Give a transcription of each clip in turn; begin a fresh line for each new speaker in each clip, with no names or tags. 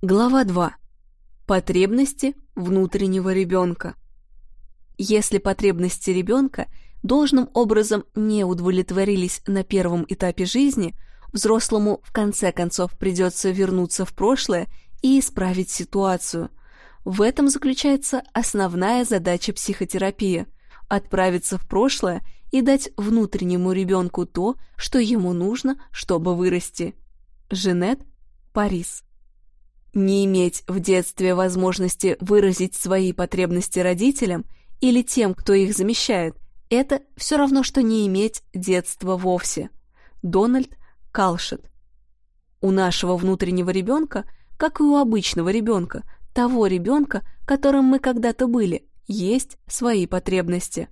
Глава 2. Потребности внутреннего ребенка. Если потребности ребенка должным образом не удовлетворились на первом этапе жизни, взрослому в конце концов придется вернуться в прошлое и исправить ситуацию. В этом заключается основная задача психотерапии – отправиться в прошлое и дать внутреннему ребенку то, что ему нужно, чтобы вырасти. Женет Парис не иметь в детстве возможности выразить свои потребности родителям или тем, кто их замещает, это все равно, что не иметь детства вовсе. Дональд Калшет. У нашего внутреннего ребенка, как и у обычного ребенка, того ребенка, которым мы когда-то были, есть свои потребности.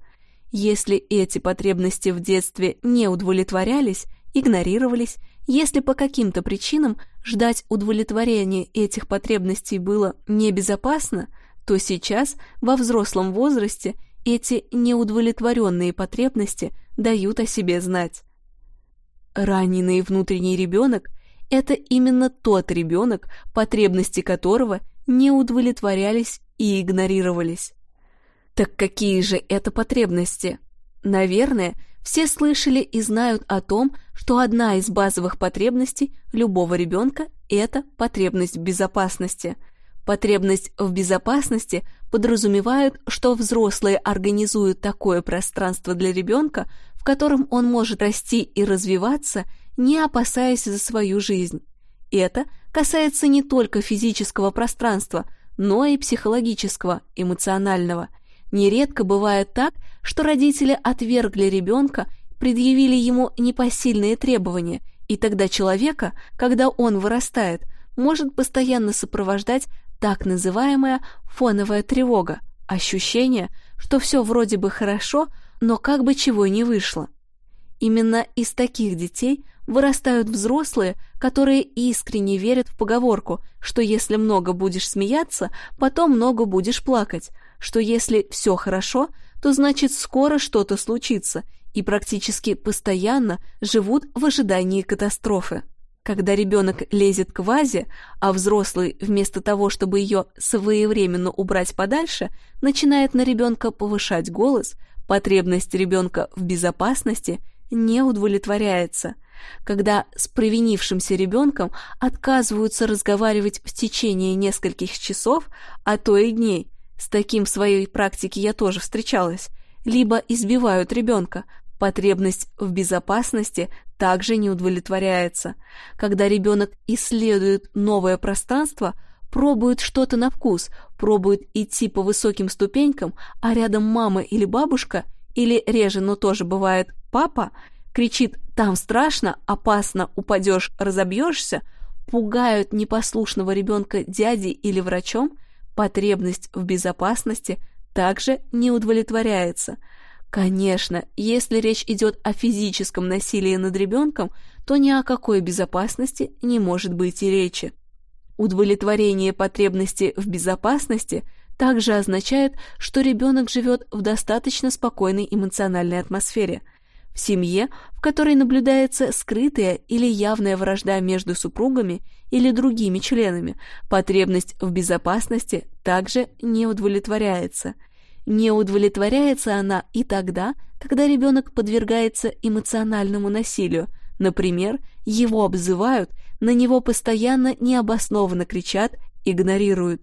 Если эти потребности в детстве не удовлетворялись, игнорировались, если по каким-то причинам ждать удовлетворения этих потребностей было небезопасно, то сейчас, во взрослом возрасте, эти неудовлетворенные потребности дают о себе знать. Раненый внутренний ребенок – это именно тот ребенок, потребности которого не удовлетворялись и игнорировались. Так какие же это потребности? Наверное, все слышали и знают о том, что одна из базовых потребностей любого ребенка – это потребность в безопасности. Потребность в безопасности подразумевает, что взрослые организуют такое пространство для ребенка, в котором он может расти и развиваться, не опасаясь за свою жизнь. Это касается не только физического пространства, но и психологического, эмоционального – Нередко бывает так, что родители отвергли ребенка, предъявили ему непосильные требования, и тогда человека, когда он вырастает, может постоянно сопровождать так называемая фоновая тревога, ощущение, что все вроде бы хорошо, но как бы чего не вышло. Именно из таких детей вырастают взрослые, которые искренне верят в поговорку, что если много будешь смеяться, потом много будешь плакать, что если все хорошо, то значит скоро что-то случится, и практически постоянно живут в ожидании катастрофы. Когда ребенок лезет к вазе, а взрослый, вместо того, чтобы ее своевременно убрать подальше, начинает на ребенка повышать голос, потребность ребенка в безопасности не удовлетворяется. Когда с провинившимся ребенком отказываются разговаривать в течение нескольких часов, а то и дней, с таким в своей практике я тоже встречалась. Либо избивают ребенка, потребность в безопасности также не удовлетворяется. Когда ребенок исследует новое пространство, пробует что-то на вкус, пробует идти по высоким ступенькам, а рядом мама или бабушка, или реже, но тоже бывает папа, кричит «там страшно, опасно, упадешь, разобьешься», пугают непослушного ребенка дядей или врачом, потребность в безопасности также не удовлетворяется. Конечно, если речь идет о физическом насилии над ребенком, то ни о какой безопасности не может быть и речи. Удовлетворение потребности в безопасности также означает, что ребенок живет в достаточно спокойной эмоциональной атмосфере – в семье, в которой наблюдается скрытая или явная вражда между супругами или другими членами, потребность в безопасности также не удовлетворяется. Не удовлетворяется она и тогда, когда ребенок подвергается эмоциональному насилию, например, его обзывают, на него постоянно необоснованно кричат, игнорируют,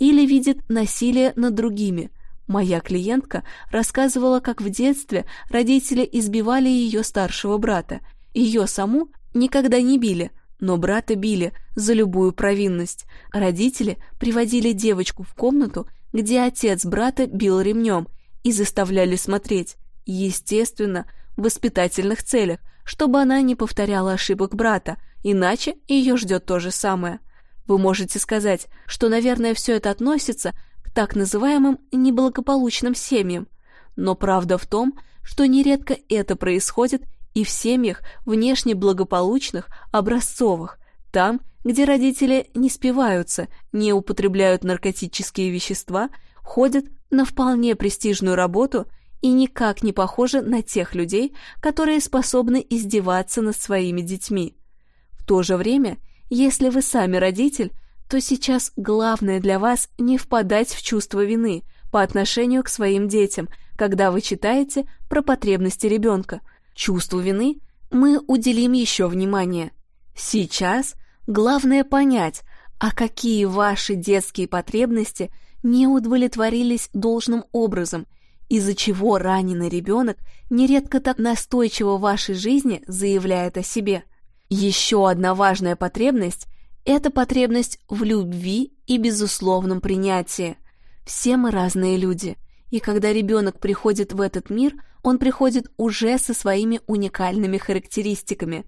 или видит насилие над другими – Моя клиентка рассказывала, как в детстве родители избивали ее старшего брата. Ее саму никогда не били, но брата били за любую провинность. Родители приводили девочку в комнату, где отец брата бил ремнем, и заставляли смотреть, естественно, в воспитательных целях, чтобы она не повторяла ошибок брата, иначе ее ждет то же самое. Вы можете сказать, что, наверное, все это относится так называемым неблагополучным семьям. Но правда в том, что нередко это происходит и в семьях внешне благополучных, образцовых, там, где родители не спиваются, не употребляют наркотические вещества, ходят на вполне престижную работу и никак не похожи на тех людей, которые способны издеваться над своими детьми. В то же время, если вы сами родитель, то сейчас главное для вас не впадать в чувство вины по отношению к своим детям, когда вы читаете про потребности ребенка. Чувству вины мы уделим еще внимание. Сейчас главное понять, а какие ваши детские потребности не удовлетворились должным образом, из-за чего раненый ребенок нередко так настойчиво в вашей жизни заявляет о себе. Еще одна важная потребность – это потребность в любви и безусловном принятии. Все мы разные люди, и когда ребенок приходит в этот мир, он приходит уже со своими уникальными характеристиками.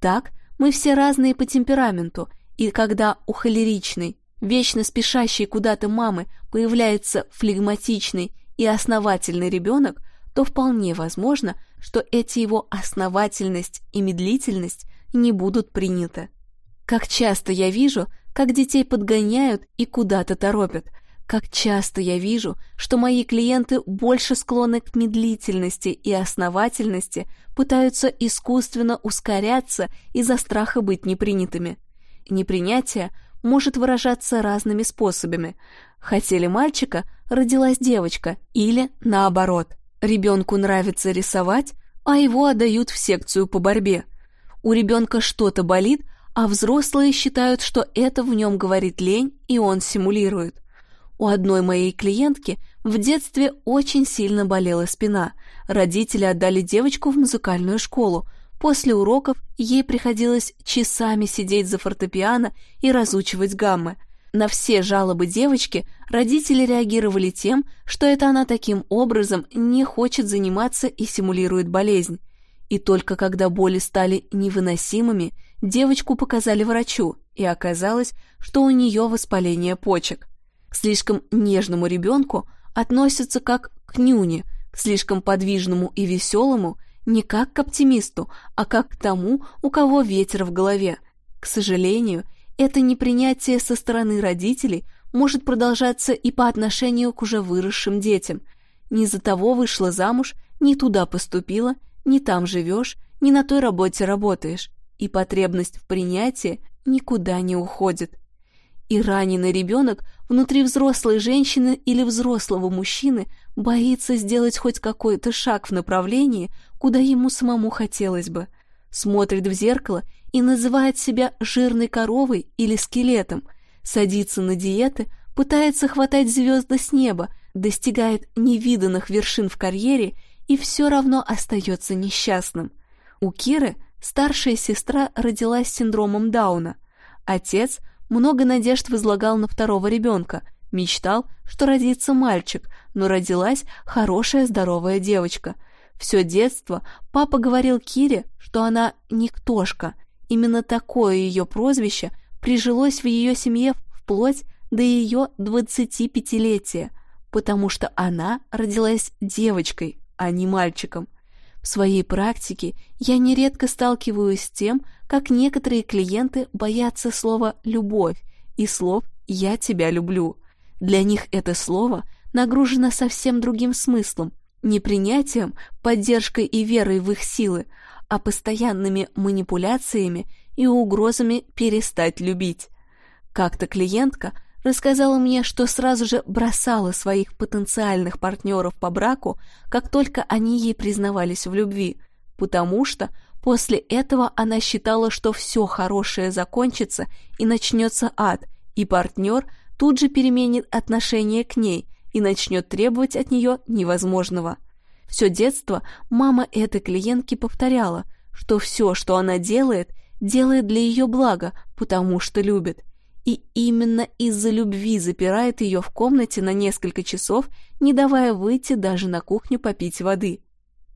Так, мы все разные по темпераменту, и когда у холеричной, вечно спешащей куда-то мамы появляется флегматичный и основательный ребенок, то вполне возможно, что эти его основательность и медлительность не будут приняты. Как часто я вижу, как детей подгоняют и куда-то торопят. Как часто я вижу, что мои клиенты больше склонны к медлительности и основательности, пытаются искусственно ускоряться из-за страха быть непринятыми. Непринятие может выражаться разными способами. Хотели мальчика, родилась девочка, или наоборот. Ребенку нравится рисовать, а его отдают в секцию по борьбе – у ребенка что-то болит, а взрослые считают, что это в нем говорит лень, и он симулирует. У одной моей клиентки в детстве очень сильно болела спина. Родители отдали девочку в музыкальную школу. После уроков ей приходилось часами сидеть за фортепиано и разучивать гаммы. На все жалобы девочки родители реагировали тем, что это она таким образом не хочет заниматься и симулирует болезнь. И только когда боли стали невыносимыми, девочку показали врачу, и оказалось, что у нее воспаление почек. К слишком нежному ребенку относятся как к нюне, к слишком подвижному и веселому не как к оптимисту, а как к тому, у кого ветер в голове. К сожалению, это непринятие со стороны родителей может продолжаться и по отношению к уже выросшим детям. Не за того вышла замуж, не туда поступила, не там живешь, не на той работе работаешь, и потребность в принятии никуда не уходит. И раненый ребенок внутри взрослой женщины или взрослого мужчины боится сделать хоть какой-то шаг в направлении, куда ему самому хотелось бы. Смотрит в зеркало и называет себя жирной коровой или скелетом, садится на диеты, пытается хватать звезды с неба, достигает невиданных вершин в карьере и все равно остается несчастным. У Киры старшая сестра родилась с синдромом Дауна. Отец много надежд возлагал на второго ребенка, мечтал, что родится мальчик, но родилась хорошая здоровая девочка. Все детство папа говорил Кире, что она никтошка. Именно такое ее прозвище прижилось в ее семье вплоть до ее 25-летия, потому что она родилась девочкой, а не мальчиком. В своей практике я нередко сталкиваюсь с тем, как некоторые клиенты боятся слова «любовь» и слов «я тебя люблю». Для них это слово нагружено совсем другим смыслом, не принятием, поддержкой и верой в их силы, а постоянными манипуляциями и угрозами перестать любить. Как-то клиентка рассказала мне, что сразу же бросала своих потенциальных партнеров по браку, как только они ей признавались в любви, потому что после этого она считала, что все хорошее закончится и начнется ад, и партнер тут же переменит отношение к ней и начнет требовать от нее невозможного. Все детство мама этой клиентки повторяла, что все, что она делает, делает для ее блага, потому что любит – и именно из-за любви запирает ее в комнате на несколько часов, не давая выйти даже на кухню попить воды.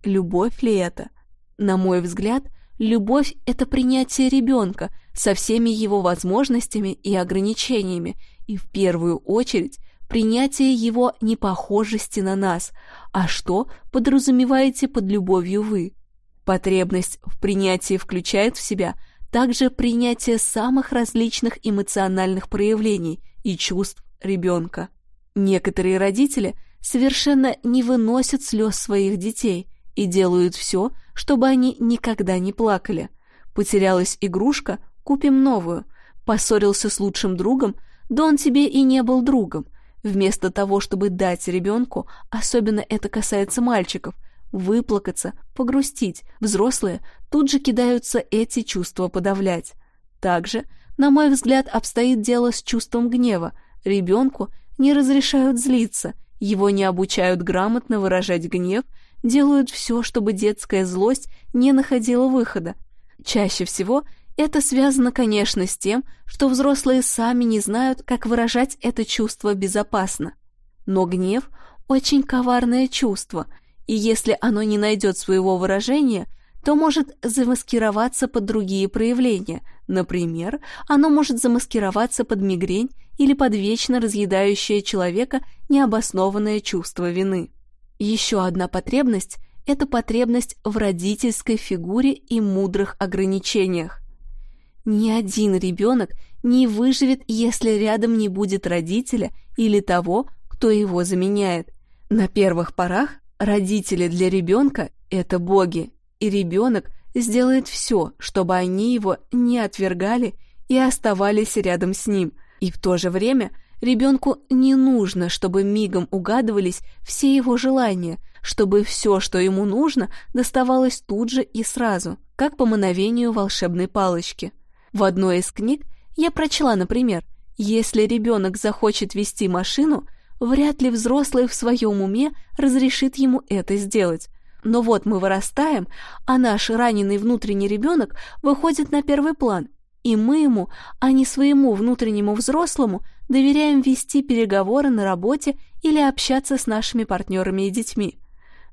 Любовь ли это? На мой взгляд, любовь — это принятие ребенка со всеми его возможностями и ограничениями, и в первую очередь принятие его непохожести на нас. А что подразумеваете под любовью вы? Потребность в принятии включает в себя – также принятие самых различных эмоциональных проявлений и чувств ребенка. Некоторые родители совершенно не выносят слез своих детей и делают все, чтобы они никогда не плакали. Потерялась игрушка – купим новую. Поссорился с лучшим другом, да он тебе и не был другом. Вместо того, чтобы дать ребенку, особенно это касается мальчиков, выплакаться, погрустить, взрослые тут же кидаются эти чувства подавлять. Также, на мой взгляд, обстоит дело с чувством гнева. Ребенку не разрешают злиться, его не обучают грамотно выражать гнев, делают все, чтобы детская злость не находила выхода. Чаще всего это связано, конечно, с тем, что взрослые сами не знают, как выражать это чувство безопасно. Но гнев – очень коварное чувство, и если оно не найдет своего выражения, то может замаскироваться под другие проявления. Например, оно может замаскироваться под мигрень или под вечно разъедающее человека необоснованное чувство вины. Еще одна потребность – это потребность в родительской фигуре и мудрых ограничениях. Ни один ребенок не выживет, если рядом не будет родителя или того, кто его заменяет. На первых порах родители для ребенка – это боги, и ребенок сделает все, чтобы они его не отвергали и оставались рядом с ним. И в то же время ребенку не нужно, чтобы мигом угадывались все его желания, чтобы все, что ему нужно, доставалось тут же и сразу, как по мановению волшебной палочки. В одной из книг я прочла, например, если ребенок захочет вести машину, вряд ли взрослый в своем уме разрешит ему это сделать, но вот мы вырастаем, а наш раненый внутренний ребенок выходит на первый план, и мы ему, а не своему внутреннему взрослому, доверяем вести переговоры на работе или общаться с нашими партнерами и детьми.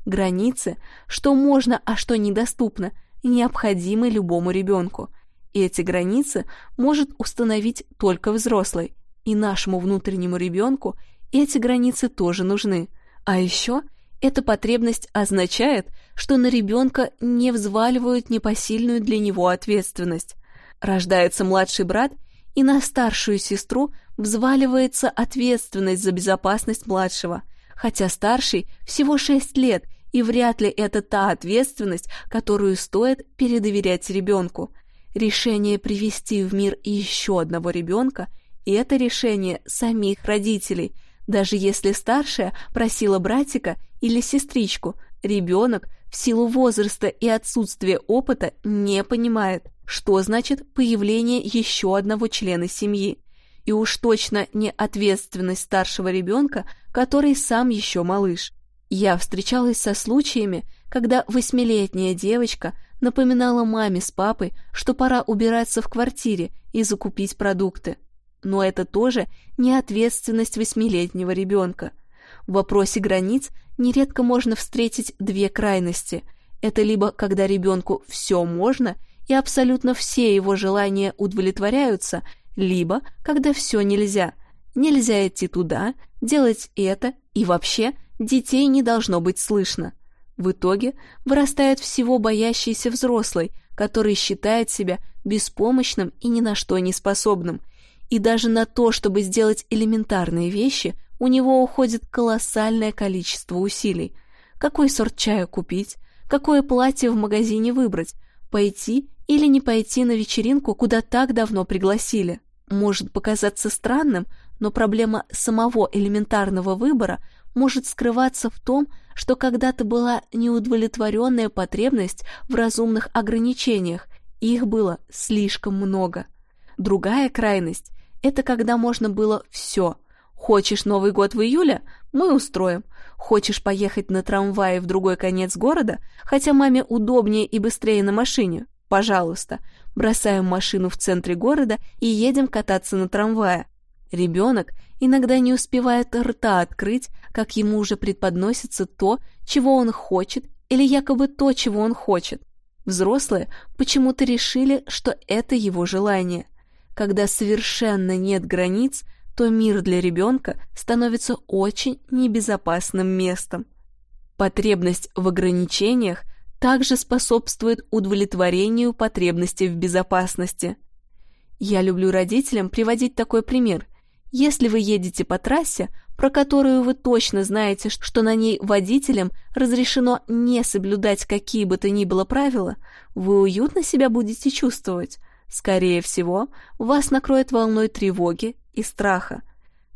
Границы, что можно, а что недоступно, необходимы любому ребенку. И эти границы может установить только взрослый, и нашему внутреннему ребенку эти границы тоже нужны. А еще – эта потребность означает, что на ребенка не взваливают непосильную для него ответственность. Рождается младший брат, и на старшую сестру взваливается ответственность за безопасность младшего, хотя старший всего 6 лет, и вряд ли это та ответственность, которую стоит передоверять ребенку. Решение привести в мир еще одного ребенка – это решение самих родителей – даже если старшая просила братика или сестричку, ребенок в силу возраста и отсутствия опыта не понимает, что значит появление еще одного члена семьи. И уж точно не ответственность старшего ребенка, который сам еще малыш. Я встречалась со случаями, когда восьмилетняя девочка напоминала маме с папой, что пора убираться в квартире и закупить продукты но это тоже не ответственность восьмилетнего ребенка. В вопросе границ нередко можно встретить две крайности. Это либо когда ребенку все можно и абсолютно все его желания удовлетворяются, либо когда все нельзя. Нельзя идти туда, делать это и вообще детей не должно быть слышно. В итоге вырастает всего боящийся взрослый, который считает себя беспомощным и ни на что не способным – и даже на то, чтобы сделать элементарные вещи, у него уходит колоссальное количество усилий. Какой сорт чая купить, какое платье в магазине выбрать, пойти или не пойти на вечеринку, куда так давно пригласили. Может показаться странным, но проблема самого элементарного выбора может скрываться в том, что когда-то была неудовлетворенная потребность в разумных ограничениях, их было слишком много. Другая крайность это когда можно было все. Хочешь Новый год в июле? Мы устроим. Хочешь поехать на трамвае в другой конец города, хотя маме удобнее и быстрее на машине? Пожалуйста. Бросаем машину в центре города и едем кататься на трамвае. Ребенок иногда не успевает рта открыть, как ему уже предподносится то, чего он хочет, или якобы то, чего он хочет. Взрослые почему-то решили, что это его желание. Когда совершенно нет границ, то мир для ребенка становится очень небезопасным местом. Потребность в ограничениях также способствует удовлетворению потребностей в безопасности. Я люблю родителям приводить такой пример. Если вы едете по трассе, про которую вы точно знаете, что на ней водителям разрешено не соблюдать какие бы то ни было правила, вы уютно себя будете чувствовать. Скорее всего, вас накроет волной тревоги и страха.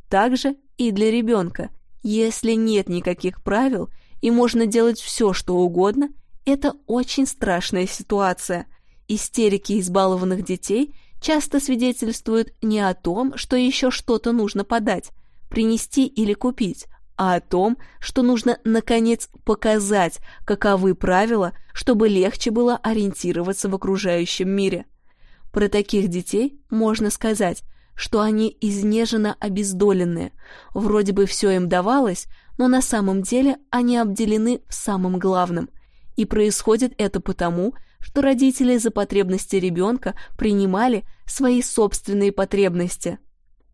Также и для ребенка, если нет никаких правил и можно делать все, что угодно, это очень страшная ситуация. Истерики избалованных детей часто свидетельствуют не о том, что еще что-то нужно подать, принести или купить, а о том, что нужно, наконец, показать, каковы правила, чтобы легче было ориентироваться в окружающем мире. Про таких детей можно сказать, что они изнеженно обездоленные, вроде бы все им давалось, но на самом деле они обделены самым главным. И происходит это потому, что родители за потребности ребенка принимали свои собственные потребности.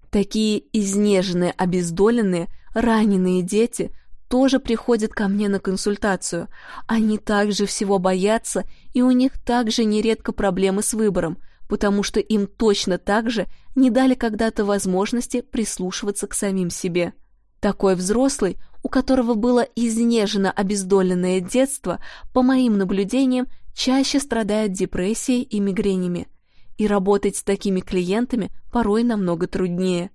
Такие изнеженные, обездоленные, раненые дети тоже приходят ко мне на консультацию. Они также всего боятся, и у них также нередко проблемы с выбором, потому что им точно так же не дали когда-то возможности прислушиваться к самим себе. Такой взрослый, у которого было изнежено обездоленное детство, по моим наблюдениям, чаще страдает депрессией и мигренями и работать с такими клиентами порой намного труднее.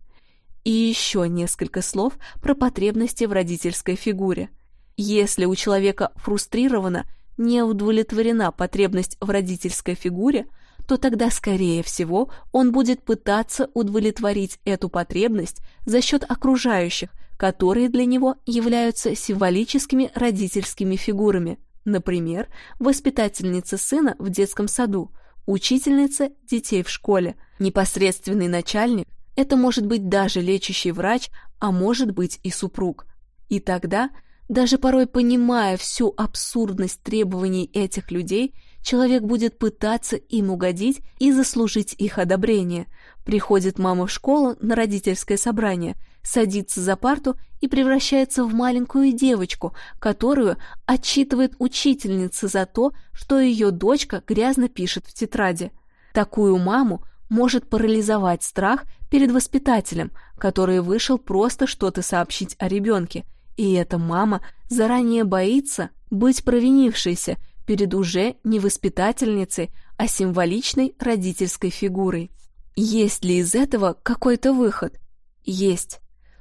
И еще несколько слов про потребности в родительской фигуре. Если у человека фрустрирована, не удовлетворена потребность в родительской фигуре, то тогда, скорее всего, он будет пытаться удовлетворить эту потребность за счет окружающих, которые для него являются символическими родительскими фигурами. Например, воспитательница сына в детском саду, учительница детей в школе, непосредственный начальник, это может быть даже лечащий врач, а может быть и супруг. И тогда, даже порой понимая всю абсурдность требований этих людей, человек будет пытаться им угодить и заслужить их одобрение. Приходит мама в школу на родительское собрание, садится за парту и превращается в маленькую девочку, которую отчитывает учительница за то, что ее дочка грязно пишет в тетради. Такую маму может парализовать страх перед воспитателем, который вышел просто что-то сообщить о ребенке, и эта мама заранее боится быть провинившейся перед уже не воспитательницей, а символичной родительской фигурой. Есть ли из этого какой-то выход? Есть.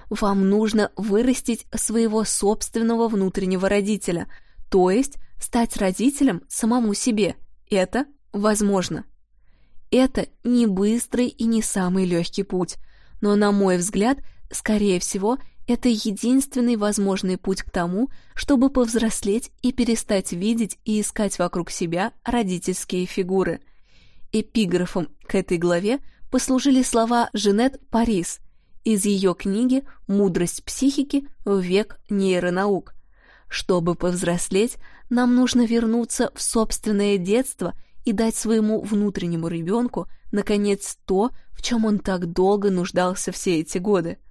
Вам нужно вырастить своего собственного внутреннего родителя, то есть стать родителем самому себе. Это возможно. Это не быстрый и не самый легкий путь, но, на мой взгляд, скорее всего, это единственный возможный путь к тому, чтобы повзрослеть и перестать видеть и искать вокруг себя родительские фигуры. Эпиграфом к этой главе послужили слова Жанет Парис из ее книги «Мудрость психики в век нейронаук». Чтобы повзрослеть, нам нужно вернуться в собственное детство и дать своему внутреннему ребенку, наконец, то, в чем он так долго нуждался все эти годы –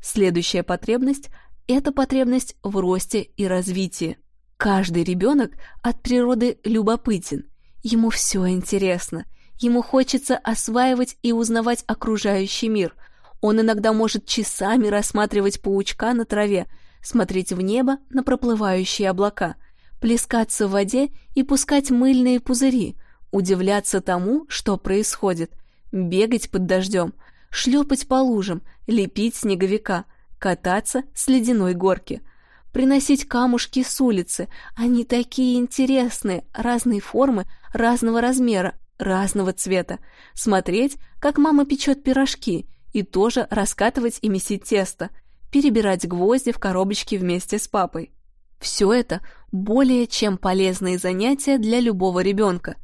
Следующая потребность – это потребность в росте и развитии. Каждый ребенок от природы любопытен, ему все интересно, ему хочется осваивать и узнавать окружающий мир. Он иногда может часами рассматривать паучка на траве, смотреть в небо на проплывающие облака, плескаться в воде и пускать мыльные пузыри, удивляться тому, что происходит, бегать под дождем – шлепать по лужам, лепить снеговика, кататься с ледяной горки, приносить камушки с улицы. Они такие интересные, разной формы, разного размера, разного цвета. Смотреть, как мама печет пирожки, и тоже раскатывать и месить тесто, перебирать гвозди в коробочке вместе с папой. Все это более чем полезные занятия для любого ребенка.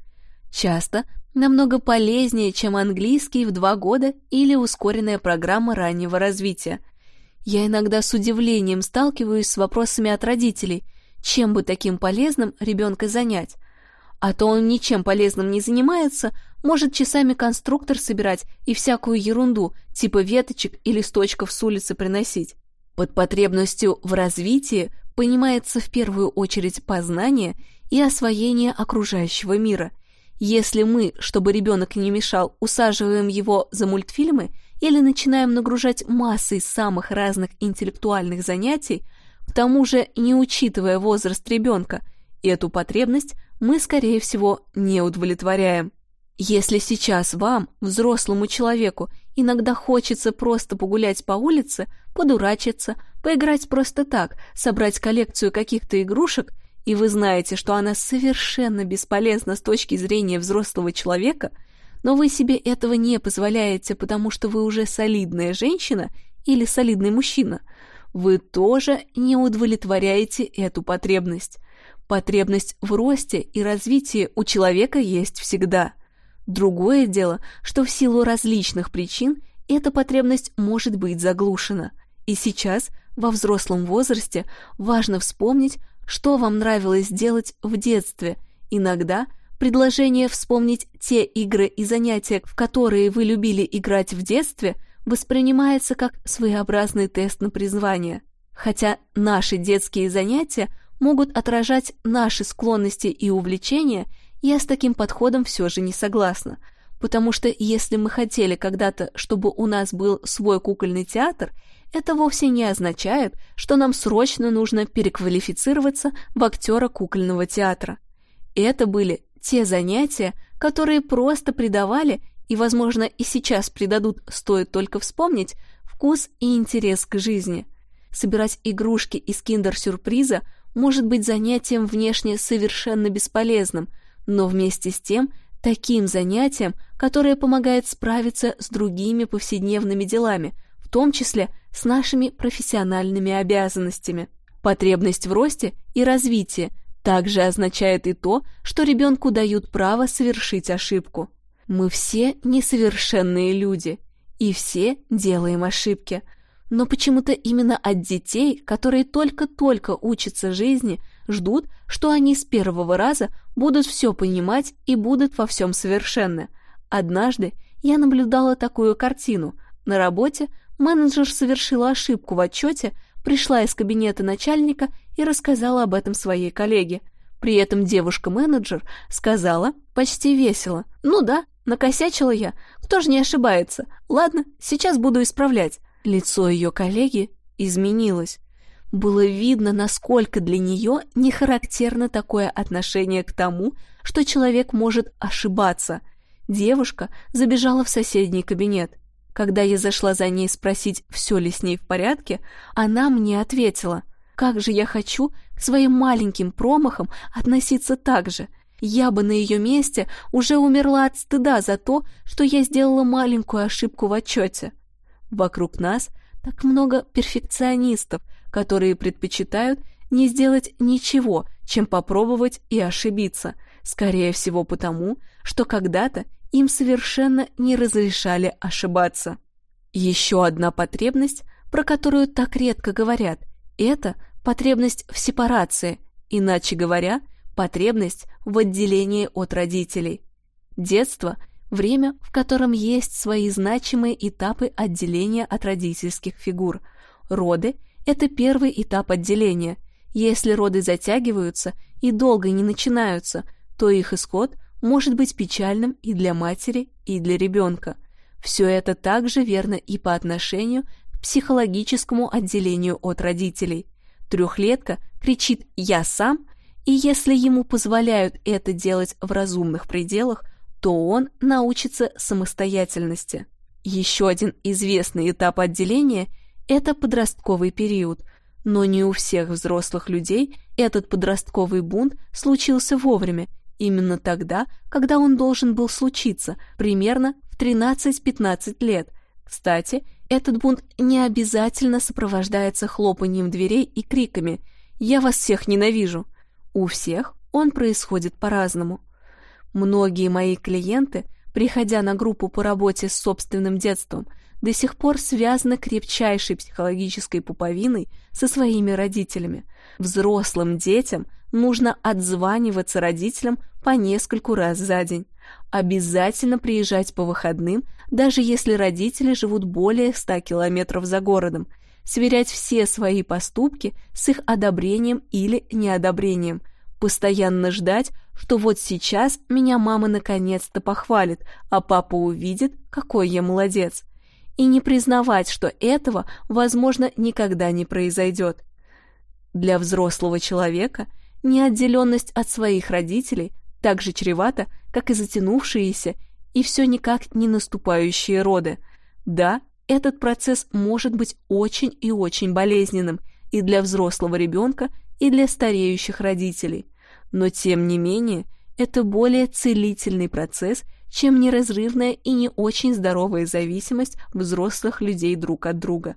Часто намного полезнее, чем английский в два года или ускоренная программа раннего развития. Я иногда с удивлением сталкиваюсь с вопросами от родителей, чем бы таким полезным ребенка занять. А то он ничем полезным не занимается, может часами конструктор собирать и всякую ерунду, типа веточек и листочков с улицы приносить. Под потребностью в развитии понимается в первую очередь познание и освоение окружающего мира – если мы, чтобы ребенок не мешал, усаживаем его за мультфильмы или начинаем нагружать массой самых разных интеллектуальных занятий, к тому же не учитывая возраст ребенка, эту потребность мы, скорее всего, не удовлетворяем. Если сейчас вам, взрослому человеку, иногда хочется просто погулять по улице, подурачиться, поиграть просто так, собрать коллекцию каких-то игрушек, и вы знаете, что она совершенно бесполезна с точки зрения взрослого человека, но вы себе этого не позволяете, потому что вы уже солидная женщина или солидный мужчина, вы тоже не удовлетворяете эту потребность. Потребность в росте и развитии у человека есть всегда – Другое дело, что в силу различных причин эта потребность может быть заглушена. И сейчас, во взрослом возрасте, важно вспомнить, что вам нравилось делать в детстве. Иногда предложение вспомнить те игры и занятия, в которые вы любили играть в детстве, воспринимается как своеобразный тест на призвание. Хотя наши детские занятия могут отражать наши склонности и увлечения – я с таким подходом все же не согласна, потому что если мы хотели когда-то, чтобы у нас был свой кукольный театр, это вовсе не означает, что нам срочно нужно переквалифицироваться в актера кукольного театра. Это были те занятия, которые просто придавали и, возможно, и сейчас придадут, стоит только вспомнить, вкус и интерес к жизни. Собирать игрушки из киндер-сюрприза может быть занятием внешне совершенно бесполезным – но вместе с тем таким занятием, которое помогает справиться с другими повседневными делами, в том числе с нашими профессиональными обязанностями. Потребность в росте и развитии также означает и то, что ребенку дают право совершить ошибку. Мы все несовершенные люди, и все делаем ошибки. Но почему-то именно от детей, которые только-только учатся жизни, ждут, что они с первого раза будут все понимать и будут во всем совершенны. Однажды я наблюдала такую картину. На работе менеджер совершила ошибку в отчете, пришла из кабинета начальника и рассказала об этом своей коллеге. При этом девушка-менеджер сказала почти весело. «Ну да, накосячила я. Кто же не ошибается? Ладно, сейчас буду исправлять». Лицо ее коллеги изменилось. Было видно, насколько для нее не характерно такое отношение к тому, что человек может ошибаться. Девушка забежала в соседний кабинет. Когда я зашла за ней спросить, все ли с ней в порядке, она мне ответила, «Как же я хочу к своим маленьким промахам относиться так же. Я бы на ее месте уже умерла от стыда за то, что я сделала маленькую ошибку в отчете». Вокруг нас так много перфекционистов, которые предпочитают не сделать ничего, чем попробовать и ошибиться, скорее всего потому, что когда-то им совершенно не разрешали ошибаться. Еще одна потребность, про которую так редко говорят, это потребность в сепарации, иначе говоря, потребность в отделении от родителей. Детство – время, в котором есть свои значимые этапы отделения от родительских фигур. Роды – это первый этап отделения. Если роды затягиваются и долго не начинаются, то их исход может быть печальным и для матери, и для ребенка. Все это также верно и по отношению к психологическому отделению от родителей. Трехлетка кричит «я сам», и если ему позволяют это делать в разумных пределах, то он научится самостоятельности. Еще один известный этап отделения – это подростковый период, но не у всех взрослых людей этот подростковый бунт случился вовремя, именно тогда, когда он должен был случиться, примерно в 13-15 лет. Кстати, этот бунт не обязательно сопровождается хлопанием дверей и криками «Я вас всех ненавижу!». У всех он происходит по-разному. Многие мои клиенты, приходя на группу по работе с собственным детством – до сих пор связана крепчайшей психологической пуповиной со своими родителями. Взрослым детям нужно отзваниваться родителям по нескольку раз за день. Обязательно приезжать по выходным, даже если родители живут более 100 километров за городом. Сверять все свои поступки с их одобрением или неодобрением. Постоянно ждать, что вот сейчас меня мама наконец-то похвалит, а папа увидит, какой я молодец и не признавать, что этого, возможно, никогда не произойдет. Для взрослого человека неотделенность от своих родителей также чревата как и затянувшиеся и все никак не наступающие роды. Да, этот процесс может быть очень и очень болезненным и для взрослого ребенка, и для стареющих родителей. Но тем не менее, это более целительный процесс, чем неразрывная и не очень здоровая зависимость взрослых людей друг от друга.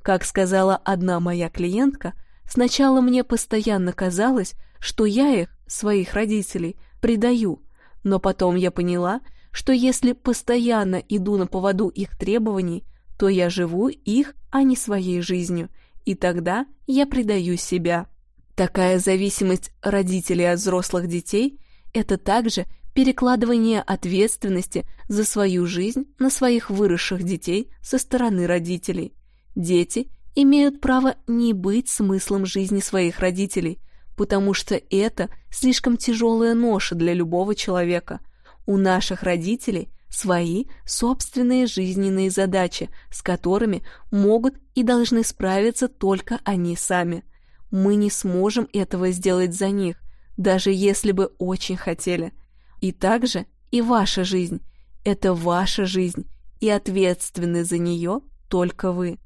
Как сказала одна моя клиентка, сначала мне постоянно казалось, что я их, своих родителей, предаю, но потом я поняла, что если постоянно иду на поводу их требований, то я живу их, а не своей жизнью, и тогда я предаю себя. Такая зависимость родителей от взрослых детей – это также перекладывание ответственности за свою жизнь на своих выросших детей со стороны родителей. Дети имеют право не быть смыслом жизни своих родителей, потому что это слишком тяжелая ноша для любого человека. У наших родителей свои собственные жизненные задачи, с которыми могут и должны справиться только они сами. Мы не сможем этого сделать за них, даже если бы очень хотели. И также и ваша жизнь – это ваша жизнь, и ответственны за нее только вы.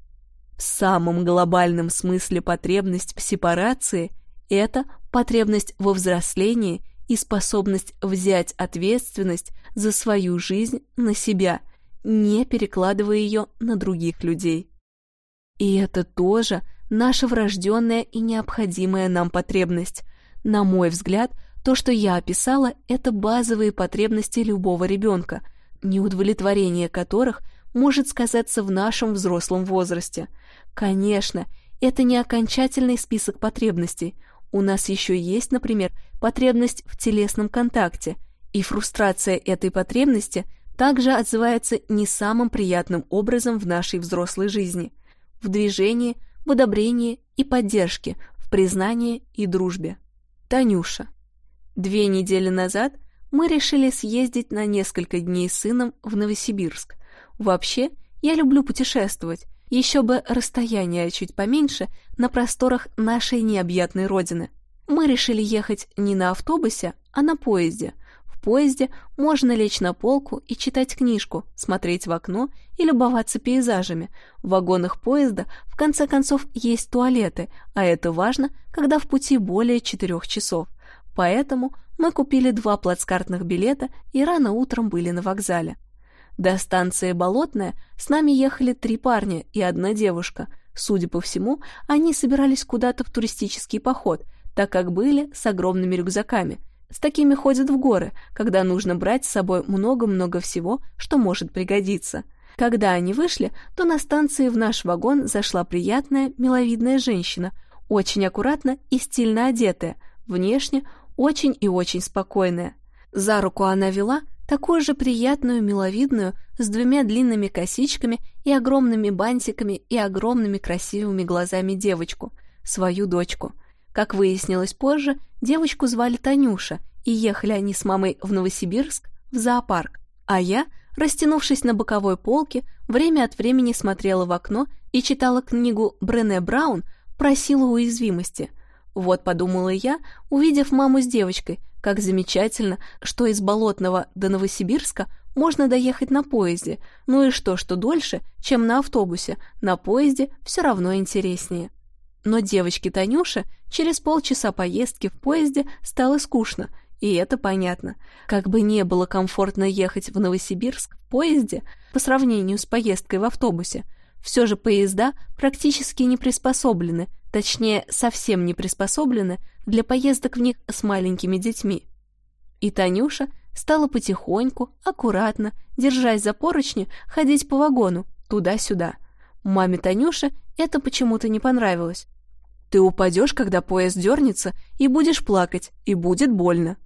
В самом глобальном смысле потребность в сепарации – это потребность во взрослении и способность взять ответственность за свою жизнь на себя, не перекладывая ее на других людей. И это тоже наша врожденная и необходимая нам потребность. На мой взгляд, то, что я описала, это базовые потребности любого ребенка, неудовлетворение которых может сказаться в нашем взрослом возрасте. Конечно, это не окончательный список потребностей. У нас еще есть, например, потребность в телесном контакте, и фрустрация этой потребности также отзывается не самым приятным образом в нашей взрослой жизни. В движении, в одобрении и поддержке, в признании и дружбе. Танюша. Две недели назад мы решили съездить на несколько дней с сыном в Новосибирск. Вообще, я люблю путешествовать, еще бы расстояние чуть поменьше на просторах нашей необъятной родины. Мы решили ехать не на автобусе, а на поезде. В поезде можно лечь на полку и читать книжку, смотреть в окно и любоваться пейзажами. В вагонах поезда, в конце концов, есть туалеты, а это важно, когда в пути более четырех часов. Поэтому мы купили два плацкартных билета и рано утром были на вокзале. До станции Болотная с нами ехали три парня и одна девушка. Судя по всему, они собирались куда-то в туристический поход, так как были с огромными рюкзаками. С такими ходят в горы, когда нужно брать с собой много-много всего, что может пригодиться. Когда они вышли, то на станции в наш вагон зашла приятная, миловидная женщина, очень аккуратно и стильно одетая, внешне очень и очень спокойная. За руку она вела такую же приятную, миловидную, с двумя длинными косичками и огромными бантиками и огромными красивыми глазами девочку, свою дочку. Как выяснилось позже, девочку звали Танюша, и ехали они с мамой в Новосибирск в зоопарк. А я, растянувшись на боковой полке, время от времени смотрела в окно и читала книгу Брене Браун про силу уязвимости – вот подумала я, увидев маму с девочкой, как замечательно, что из Болотного до Новосибирска можно доехать на поезде, ну и что, что дольше, чем на автобусе, на поезде все равно интереснее. Но девочке Танюше через полчаса поездки в поезде стало скучно, и это понятно. Как бы не было комфортно ехать в Новосибирск в поезде по сравнению с поездкой в автобусе, все же поезда практически не приспособлены точнее, совсем не приспособлены для поездок в них с маленькими детьми. И Танюша стала потихоньку, аккуратно, держась за поручни, ходить по вагону, туда-сюда. Маме Танюше это почему-то не понравилось. «Ты упадешь, когда поезд дернется, и будешь плакать, и будет больно».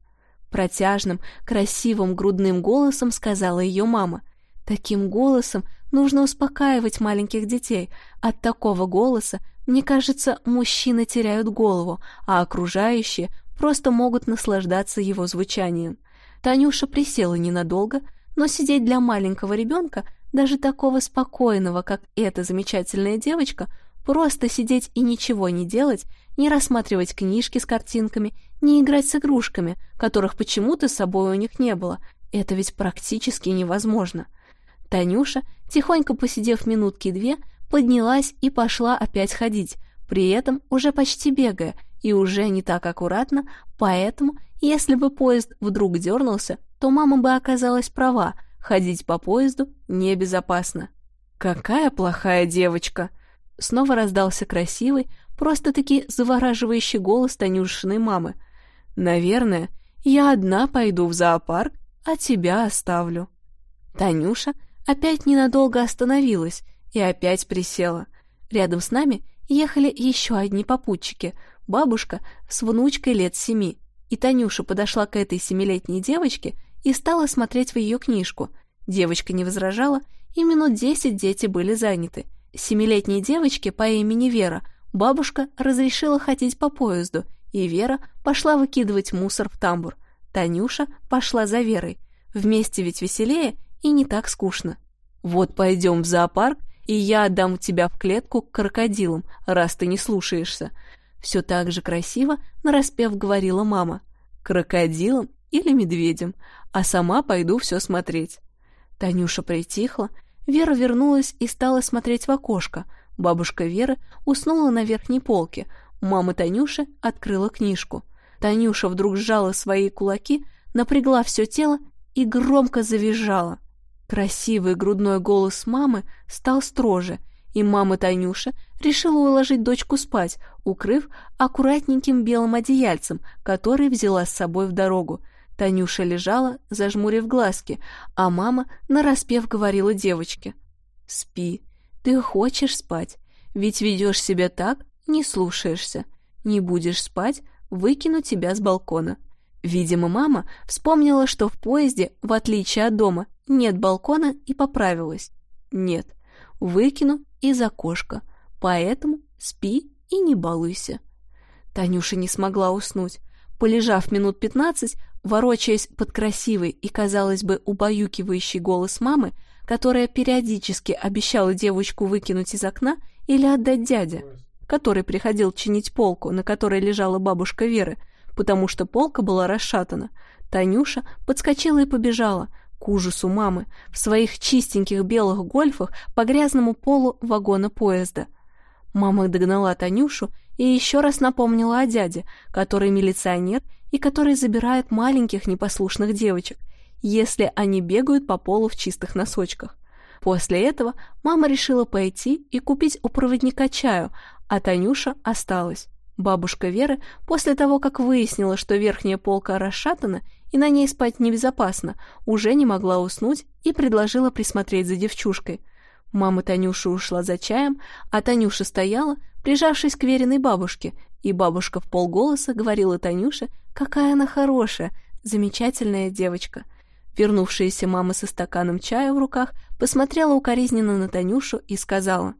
Протяжным, красивым грудным голосом сказала ее мама. Таким голосом нужно успокаивать маленьких детей. От такого голоса мне кажется, мужчины теряют голову, а окружающие просто могут наслаждаться его звучанием. Танюша присела ненадолго, но сидеть для маленького ребенка, даже такого спокойного, как эта замечательная девочка, Просто сидеть и ничего не делать, не рассматривать книжки с картинками, не играть с игрушками, которых почему-то с собой у них не было. Это ведь практически невозможно. Танюша, тихонько посидев минутки две, поднялась и пошла опять ходить, при этом уже почти бегая и уже не так аккуратно, поэтому, если бы поезд вдруг дернулся, то мама бы оказалась права, ходить по поезду небезопасно. «Какая плохая девочка!» Снова раздался красивый, просто-таки завораживающий голос Танюшиной мамы. «Наверное, я одна пойду в зоопарк, а тебя оставлю». Танюша опять ненадолго остановилась и опять присела. Рядом с нами ехали еще одни попутчики, бабушка с внучкой лет семи. И Танюша подошла к этой семилетней девочке и стала смотреть в ее книжку. Девочка не возражала, и минут десять дети были заняты. Семилетней девочке по имени Вера бабушка разрешила ходить по поезду, и Вера пошла выкидывать мусор в тамбур. Танюша пошла за Верой. Вместе ведь веселее и не так скучно. Вот пойдем в зоопарк, и я отдам тебя в клетку к крокодилам, раз ты не слушаешься. Все так же красиво, нараспев говорила мама. Крокодилам или медведям, а сама пойду все смотреть. Танюша притихла, Вера вернулась и стала смотреть в окошко. Бабушка Вера уснула на верхней полке, мама Танюши открыла книжку. Танюша вдруг сжала свои кулаки, напрягла все тело и громко завизжала. Красивый грудной голос мамы стал строже, и мама Танюша решила уложить дочку спать, укрыв аккуратненьким белым одеяльцем, который взяла с собой в дорогу. Танюша лежала, зажмурив глазки, а мама нараспев говорила девочке. «Спи, ты хочешь спать, ведь ведешь себя так, не слушаешься. Не будешь спать, выкину тебя с балкона». Видимо, мама вспомнила, что в поезде, в отличие от дома, нет балкона и поправилась. Нет, выкину из окошка, поэтому спи и не балуйся. Танюша не смогла уснуть. Полежав минут пятнадцать, ворочаясь под красивый и, казалось бы, убаюкивающий голос мамы, которая периодически обещала девочку выкинуть из окна или отдать дяде, который приходил чинить полку, на которой лежала бабушка Веры, потому что полка была расшатана, Танюша подскочила и побежала, к ужасу мамы, в своих чистеньких белых гольфах по грязному полу вагона поезда. Мама догнала Танюшу и еще раз напомнила о дяде, который милиционер и который забирает маленьких непослушных девочек, если они бегают по полу в чистых носочках. После этого мама решила пойти и купить у проводника чаю, а Танюша осталась. Бабушка Веры, после того, как выяснила, что верхняя полка расшатана и на ней спать небезопасно, уже не могла уснуть и предложила присмотреть за девчушкой. Мама Танюши ушла за чаем, а Танюша стояла, прижавшись к веренной бабушке, и бабушка в полголоса говорила Танюше, какая она хорошая, замечательная девочка. Вернувшаяся мама со стаканом чая в руках посмотрела укоризненно на Танюшу и сказала,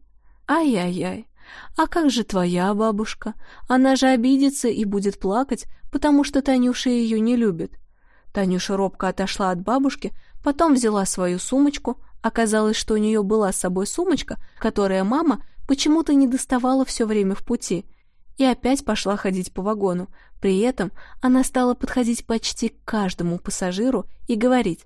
«Ай-яй-яй, а как же твоя бабушка? Она же обидится и будет плакать, потому что Танюша ее не любит. Танюша робко отошла от бабушки, потом взяла свою сумочку. Оказалось, что у нее была с собой сумочка, которая мама почему-то не доставала все время в пути. И опять пошла ходить по вагону. При этом она стала подходить почти к каждому пассажиру и говорить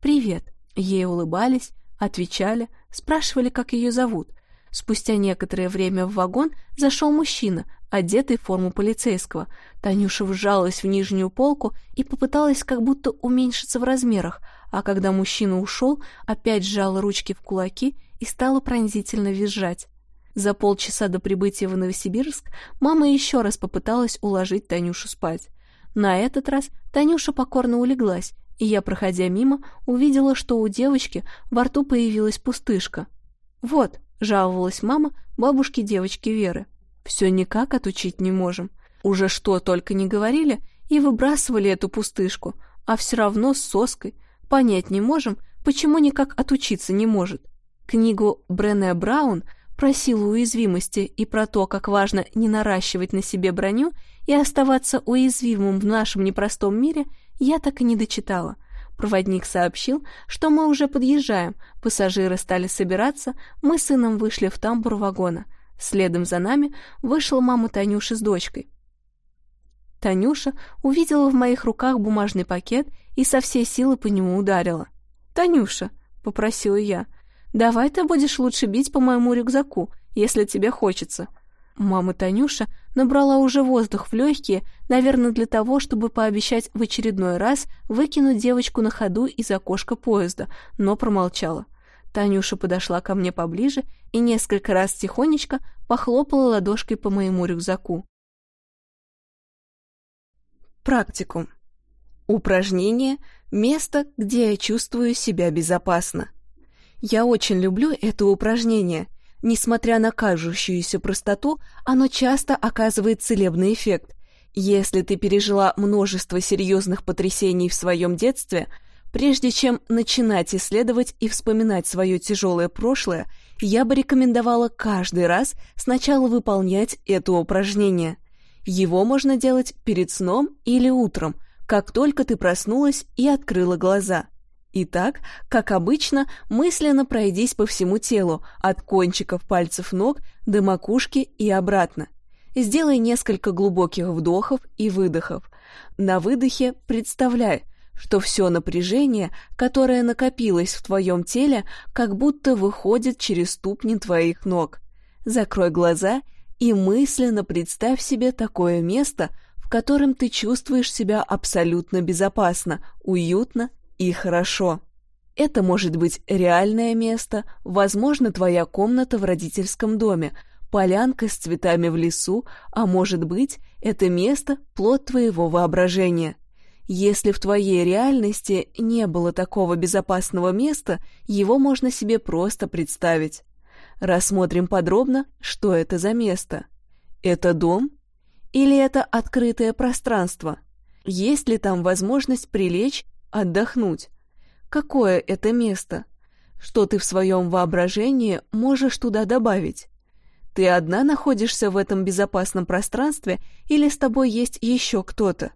«Привет». Ей улыбались, отвечали, спрашивали, как ее зовут. Спустя некоторое время в вагон зашел мужчина, одетый в форму полицейского. Танюша вжалась в нижнюю полку и попыталась как будто уменьшиться в размерах, а когда мужчина ушел, опять сжала ручки в кулаки и стала пронзительно визжать. За полчаса до прибытия в Новосибирск мама еще раз попыталась уложить Танюшу спать. На этот раз Танюша покорно улеглась, и я, проходя мимо, увидела, что у девочки во рту появилась пустышка. «Вот», — жаловалась мама бабушке девочки Веры, все никак отучить не можем. Уже что только не говорили, и выбрасывали эту пустышку, а все равно с соской. Понять не можем, почему никак отучиться не может. Книгу Брене Браун про силу уязвимости и про то, как важно не наращивать на себе броню и оставаться уязвимым в нашем непростом мире, я так и не дочитала. Проводник сообщил, что мы уже подъезжаем, пассажиры стали собираться, мы с сыном вышли в тамбур вагона — Следом за нами вышла мама Танюши с дочкой. Танюша увидела в моих руках бумажный пакет и со всей силы по нему ударила. «Танюша», — попросила я, — «давай ты будешь лучше бить по моему рюкзаку, если тебе хочется». Мама Танюша набрала уже воздух в легкие, наверное, для того, чтобы пообещать в очередной раз выкинуть девочку на ходу из окошка поезда, но промолчала. Танюша подошла ко мне поближе и несколько раз тихонечко похлопала ладошкой по моему рюкзаку. Практикум. Упражнение – место, где я чувствую себя безопасно. Я очень люблю это упражнение. Несмотря на кажущуюся простоту, оно часто оказывает целебный эффект. Если ты пережила множество серьезных потрясений в своем детстве – Прежде чем начинать исследовать и вспоминать свое тяжелое прошлое, я бы рекомендовала каждый раз сначала выполнять это упражнение. Его можно делать перед сном или утром, как только ты проснулась и открыла глаза. Итак, как обычно, мысленно пройдись по всему телу, от кончиков пальцев ног до макушки и обратно. Сделай несколько глубоких вдохов и выдохов. На выдохе представляй, что все напряжение, которое накопилось в твоем теле, как будто выходит через ступни твоих ног. Закрой глаза и мысленно представь себе такое место, в котором ты чувствуешь себя абсолютно безопасно, уютно и хорошо. Это может быть реальное место, возможно, твоя комната в родительском доме, полянка с цветами в лесу, а может быть, это место – плод твоего воображения – если в твоей реальности не было такого безопасного места, его можно себе просто представить. Рассмотрим подробно, что это за место. Это дом или это открытое пространство? Есть ли там возможность прилечь, отдохнуть? Какое это место? Что ты в своем воображении можешь туда добавить? Ты одна находишься в этом безопасном пространстве или с тобой есть еще кто-то?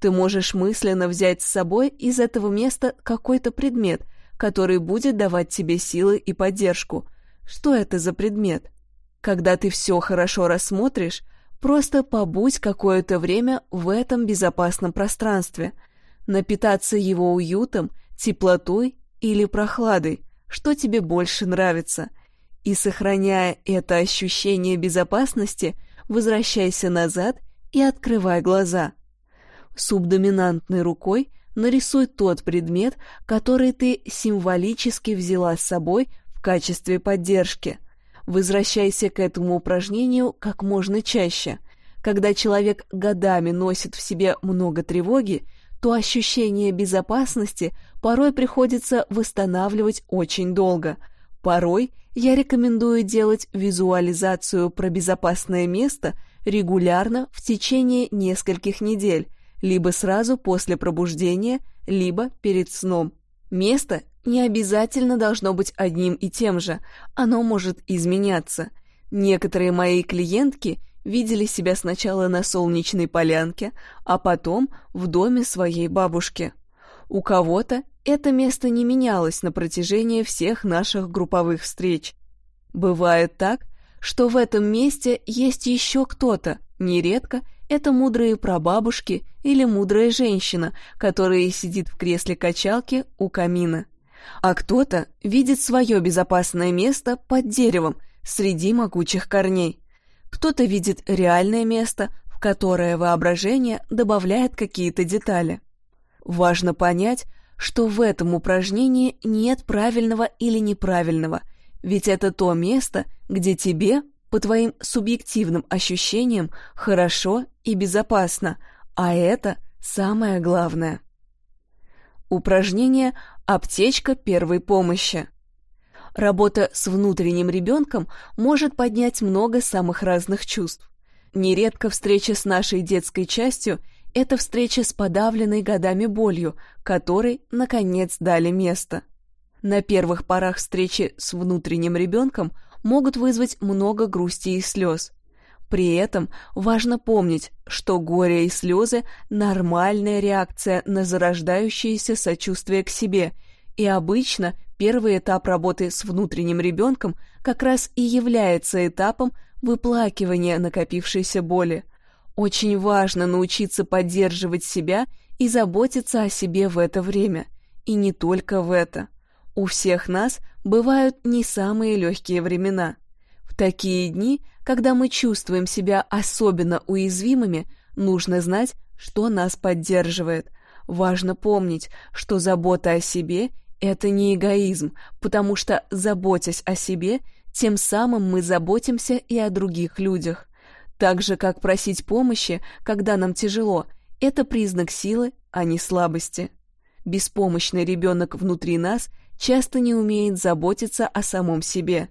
Ты можешь мысленно взять с собой из этого места какой-то предмет, который будет давать тебе силы и поддержку. Что это за предмет? Когда ты все хорошо рассмотришь, просто побудь какое-то время в этом безопасном пространстве. Напитаться его уютом, теплотой или прохладой, что тебе больше нравится. И сохраняя это ощущение безопасности, возвращайся назад и открывай глаза. Субдоминантной рукой нарисуй тот предмет, который ты символически взяла с собой в качестве поддержки. Возвращайся к этому упражнению как можно чаще. Когда человек годами носит в себе много тревоги, то ощущение безопасности порой приходится восстанавливать очень долго. Порой я рекомендую делать визуализацию про безопасное место регулярно в течение нескольких недель – либо сразу после пробуждения, либо перед сном. Место не обязательно должно быть одним и тем же, оно может изменяться. Некоторые мои клиентки видели себя сначала на солнечной полянке, а потом в доме своей бабушки. У кого-то это место не менялось на протяжении всех наших групповых встреч. Бывает так, что в этом месте есть еще кто-то, нередко это мудрые прабабушки или мудрая женщина, которая сидит в кресле качалки у камина. А кто-то видит свое безопасное место под деревом среди могучих корней. Кто-то видит реальное место, в которое воображение добавляет какие-то детали. Важно понять, что в этом упражнении нет правильного или неправильного, ведь это то место, где тебе по твоим субъективным ощущениям хорошо и безопасно, а это самое главное. Упражнение «Аптечка первой помощи». Работа с внутренним ребенком может поднять много самых разных чувств. Нередко встреча с нашей детской частью – это встреча с подавленной годами болью, которой, наконец, дали место. На первых порах встречи с внутренним ребенком – могут вызвать много грусти и слез. При этом важно помнить, что горе и слезы – нормальная реакция на зарождающееся сочувствие к себе, и обычно первый этап работы с внутренним ребенком как раз и является этапом, выплакивание накопившейся боли. Очень важно научиться поддерживать себя и заботиться о себе в это время. И не только в это. У всех нас бывают не самые легкие времена. В такие дни, когда мы чувствуем себя особенно уязвимыми, нужно знать, что нас поддерживает. Важно помнить, что забота о себе – это не эгоизм, потому что, заботясь о себе, тем самым мы заботимся и о других людях. Так же, как просить помощи, когда нам тяжело, это признак силы, а не слабости. Беспомощный ребенок внутри нас часто не умеет заботиться о самом себе.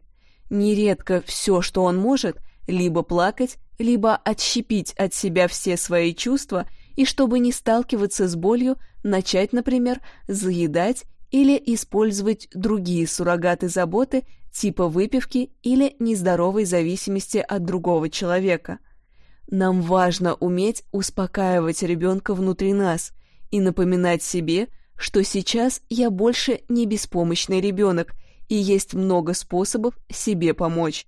Нередко все, что он может, либо плакать, либо отщепить от себя все свои чувства и, чтобы не сталкиваться с болью, начать, например, заедать или использовать другие суррогаты заботы типа выпивки или нездоровой зависимости от другого человека. Нам важно уметь успокаивать ребенка внутри нас и напоминать себе, что сейчас я больше не беспомощный ребенок, и есть много способов себе помочь.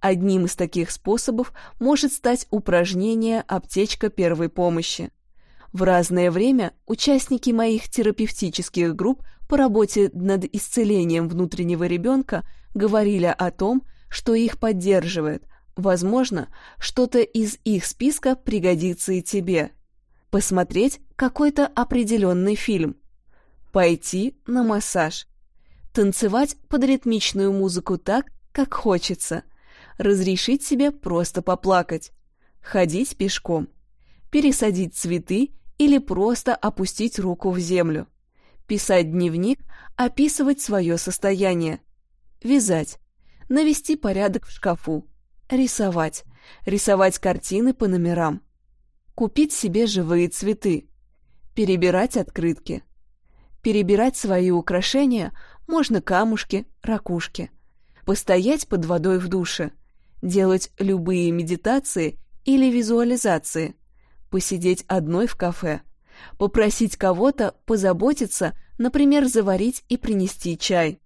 Одним из таких способов может стать упражнение «Аптечка первой помощи». В разное время участники моих терапевтических групп по работе над исцелением внутреннего ребенка говорили о том, что их поддерживает. Возможно, что-то из их списка пригодится и тебе. Посмотреть какой-то определенный фильм – пойти на массаж, танцевать под ритмичную музыку так, как хочется, разрешить себе просто поплакать, ходить пешком, пересадить цветы или просто опустить руку в землю, писать дневник, описывать свое состояние, вязать, навести порядок в шкафу, рисовать, рисовать картины по номерам, купить себе живые цветы, перебирать открытки, Перебирать свои украшения можно камушки, ракушки. Постоять под водой в душе. Делать любые медитации или визуализации. Посидеть одной в кафе. Попросить кого-то позаботиться, например, заварить и принести чай.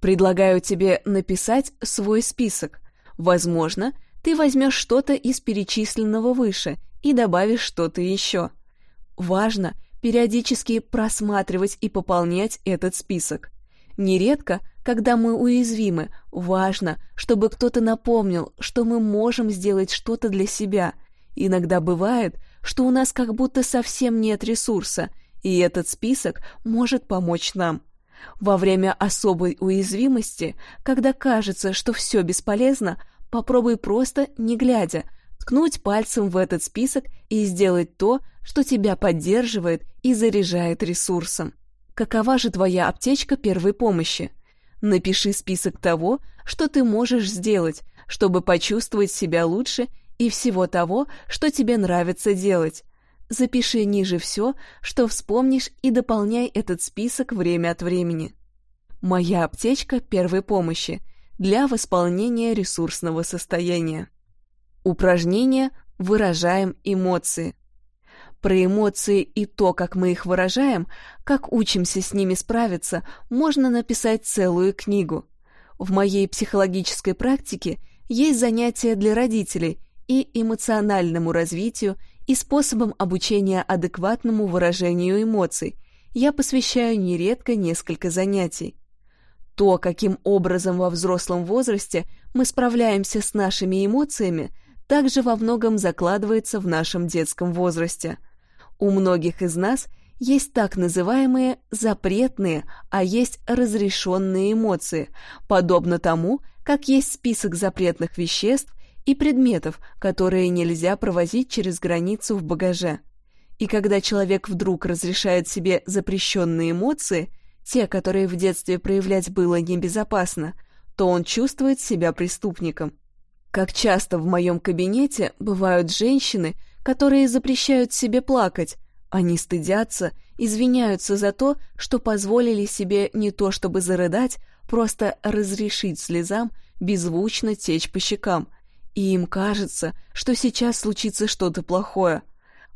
Предлагаю тебе написать свой список. Возможно, ты возьмешь что-то из перечисленного выше и добавишь что-то еще. Важно – периодически просматривать и пополнять этот список. Нередко, когда мы уязвимы, важно, чтобы кто-то напомнил, что мы можем сделать что-то для себя. Иногда бывает, что у нас как будто совсем нет ресурса, и этот список может помочь нам. Во время особой уязвимости, когда кажется, что все бесполезно, попробуй просто, не глядя, ткнуть пальцем в этот список и сделать то, что тебя поддерживает и заряжает ресурсом. Какова же твоя аптечка первой помощи? Напиши список того, что ты можешь сделать, чтобы почувствовать себя лучше и всего того, что тебе нравится делать. Запиши ниже все, что вспомнишь, и дополняй этот список время от времени. Моя аптечка первой помощи для восполнения ресурсного состояния. Упражнение «Выражаем эмоции». Про эмоции и то, как мы их выражаем, как учимся с ними справиться, можно написать целую книгу. В моей психологической практике есть занятия для родителей и эмоциональному развитию, и способам обучения адекватному выражению эмоций. Я посвящаю нередко несколько занятий. То, каким образом во взрослом возрасте мы справляемся с нашими эмоциями – также во многом закладывается в нашем детском возрасте. У многих из нас есть так называемые запретные, а есть разрешенные эмоции, подобно тому, как есть список запретных веществ и предметов, которые нельзя провозить через границу в багаже. И когда человек вдруг разрешает себе запрещенные эмоции, те, которые в детстве проявлять было небезопасно, то он чувствует себя преступником. Как часто в моем кабинете бывают женщины, которые запрещают себе плакать. Они стыдятся, извиняются за то, что позволили себе не то чтобы зарыдать, просто разрешить слезам беззвучно течь по щекам. И им кажется, что сейчас случится что-то плохое.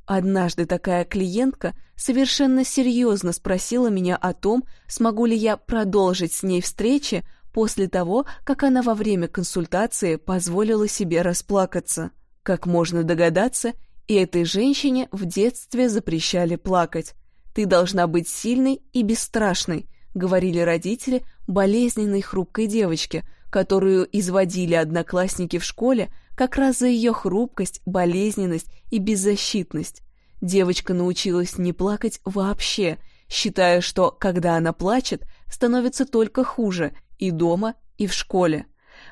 Однажды такая клиентка совершенно серьезно спросила меня о том, смогу ли я продолжить с ней встречи после того, как она во время консультации позволила себе расплакаться. Как можно догадаться, и этой женщине в детстве запрещали плакать. «Ты должна быть сильной и бесстрашной», — говорили родители болезненной хрупкой девочке, которую изводили одноклассники в школе как раз за ее хрупкость, болезненность и беззащитность. Девочка научилась не плакать вообще, считая, что, когда она плачет, становится только хуже и дома, и в школе.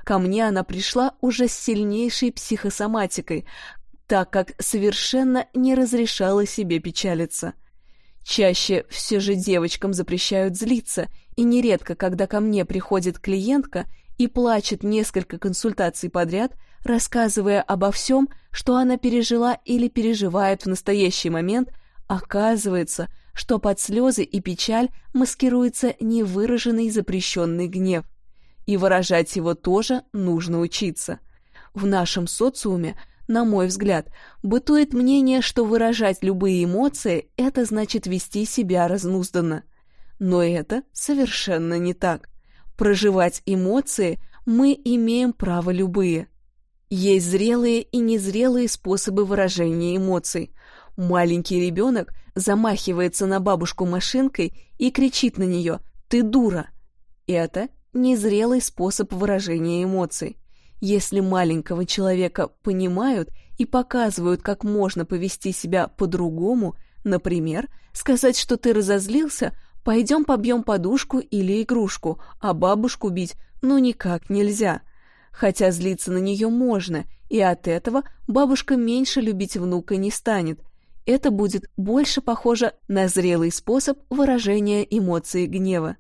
Ко мне она пришла уже с сильнейшей психосоматикой, так как совершенно не разрешала себе печалиться. Чаще все же девочкам запрещают злиться, и нередко, когда ко мне приходит клиентка и плачет несколько консультаций подряд, рассказывая обо всем, что она пережила или переживает в настоящий момент, оказывается, что под слезы и печаль маскируется невыраженный запрещенный гнев. И выражать его тоже нужно учиться. В нашем социуме, на мой взгляд, бытует мнение, что выражать любые эмоции – это значит вести себя разнузданно. Но это совершенно не так. Проживать эмоции мы имеем право любые. Есть зрелые и незрелые способы выражения эмоций. Маленький ребенок замахивается на бабушку машинкой и кричит на нее «Ты дура!». Это незрелый способ выражения эмоций. Если маленького человека понимают и показывают, как можно повести себя по-другому, например, сказать, что ты разозлился, Пойдем побьем подушку или игрушку, а бабушку бить ну никак нельзя. Хотя злиться на нее можно, и от этого бабушка меньше любить внука не станет. Это будет больше похоже на зрелый способ выражения эмоций гнева.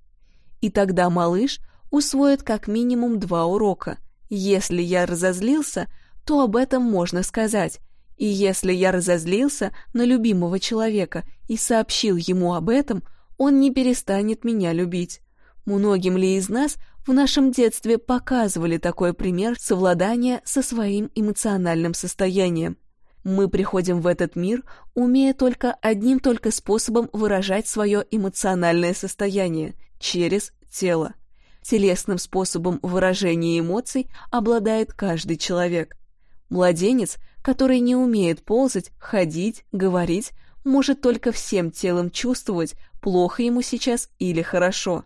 И тогда малыш усвоит как минимум два урока. Если я разозлился, то об этом можно сказать. И если я разозлился на любимого человека и сообщил ему об этом – он не перестанет меня любить. Многим ли из нас в нашем детстве показывали такой пример совладания со своим эмоциональным состоянием? Мы приходим в этот мир, умея только одним только способом выражать свое эмоциональное состояние – через тело. Телесным способом выражения эмоций обладает каждый человек. Младенец, который не умеет ползать, ходить, говорить, может только всем телом чувствовать, плохо ему сейчас или хорошо.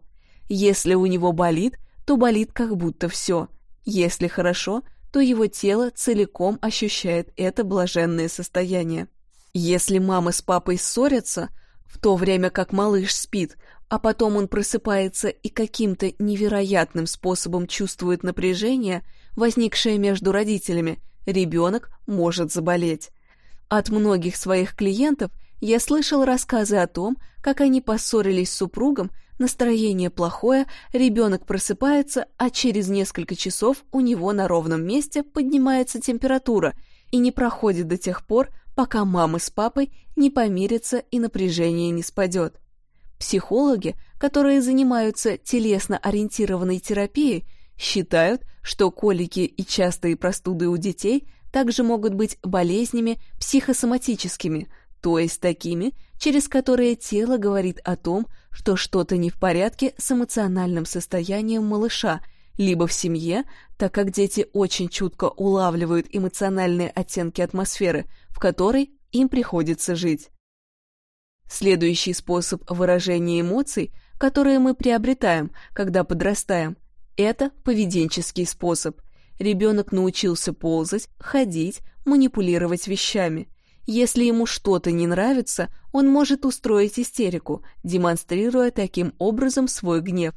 Если у него болит, то болит как будто все. Если хорошо, то его тело целиком ощущает это блаженное состояние. Если мама с папой ссорятся, в то время как малыш спит, а потом он просыпается и каким-то невероятным способом чувствует напряжение, возникшее между родителями, ребенок может заболеть. От многих своих клиентов я слышал рассказы о том, как они поссорились с супругом, настроение плохое, ребенок просыпается, а через несколько часов у него на ровном месте поднимается температура и не проходит до тех пор, пока мама с папой не помирятся и напряжение не спадет. Психологи, которые занимаются телесно-ориентированной терапией, считают, что колики и частые простуды у детей также могут быть болезнями психосоматическими – то есть такими, через которые тело говорит о том, что что-то не в порядке с эмоциональным состоянием малыша, либо в семье, так как дети очень чутко улавливают эмоциональные оттенки атмосферы, в которой им приходится жить. Следующий способ выражения эмоций, которые мы приобретаем, когда подрастаем, это поведенческий способ. Ребенок научился ползать, ходить, манипулировать вещами. Если ему что-то не нравится, он может устроить истерику, демонстрируя таким образом свой гнев,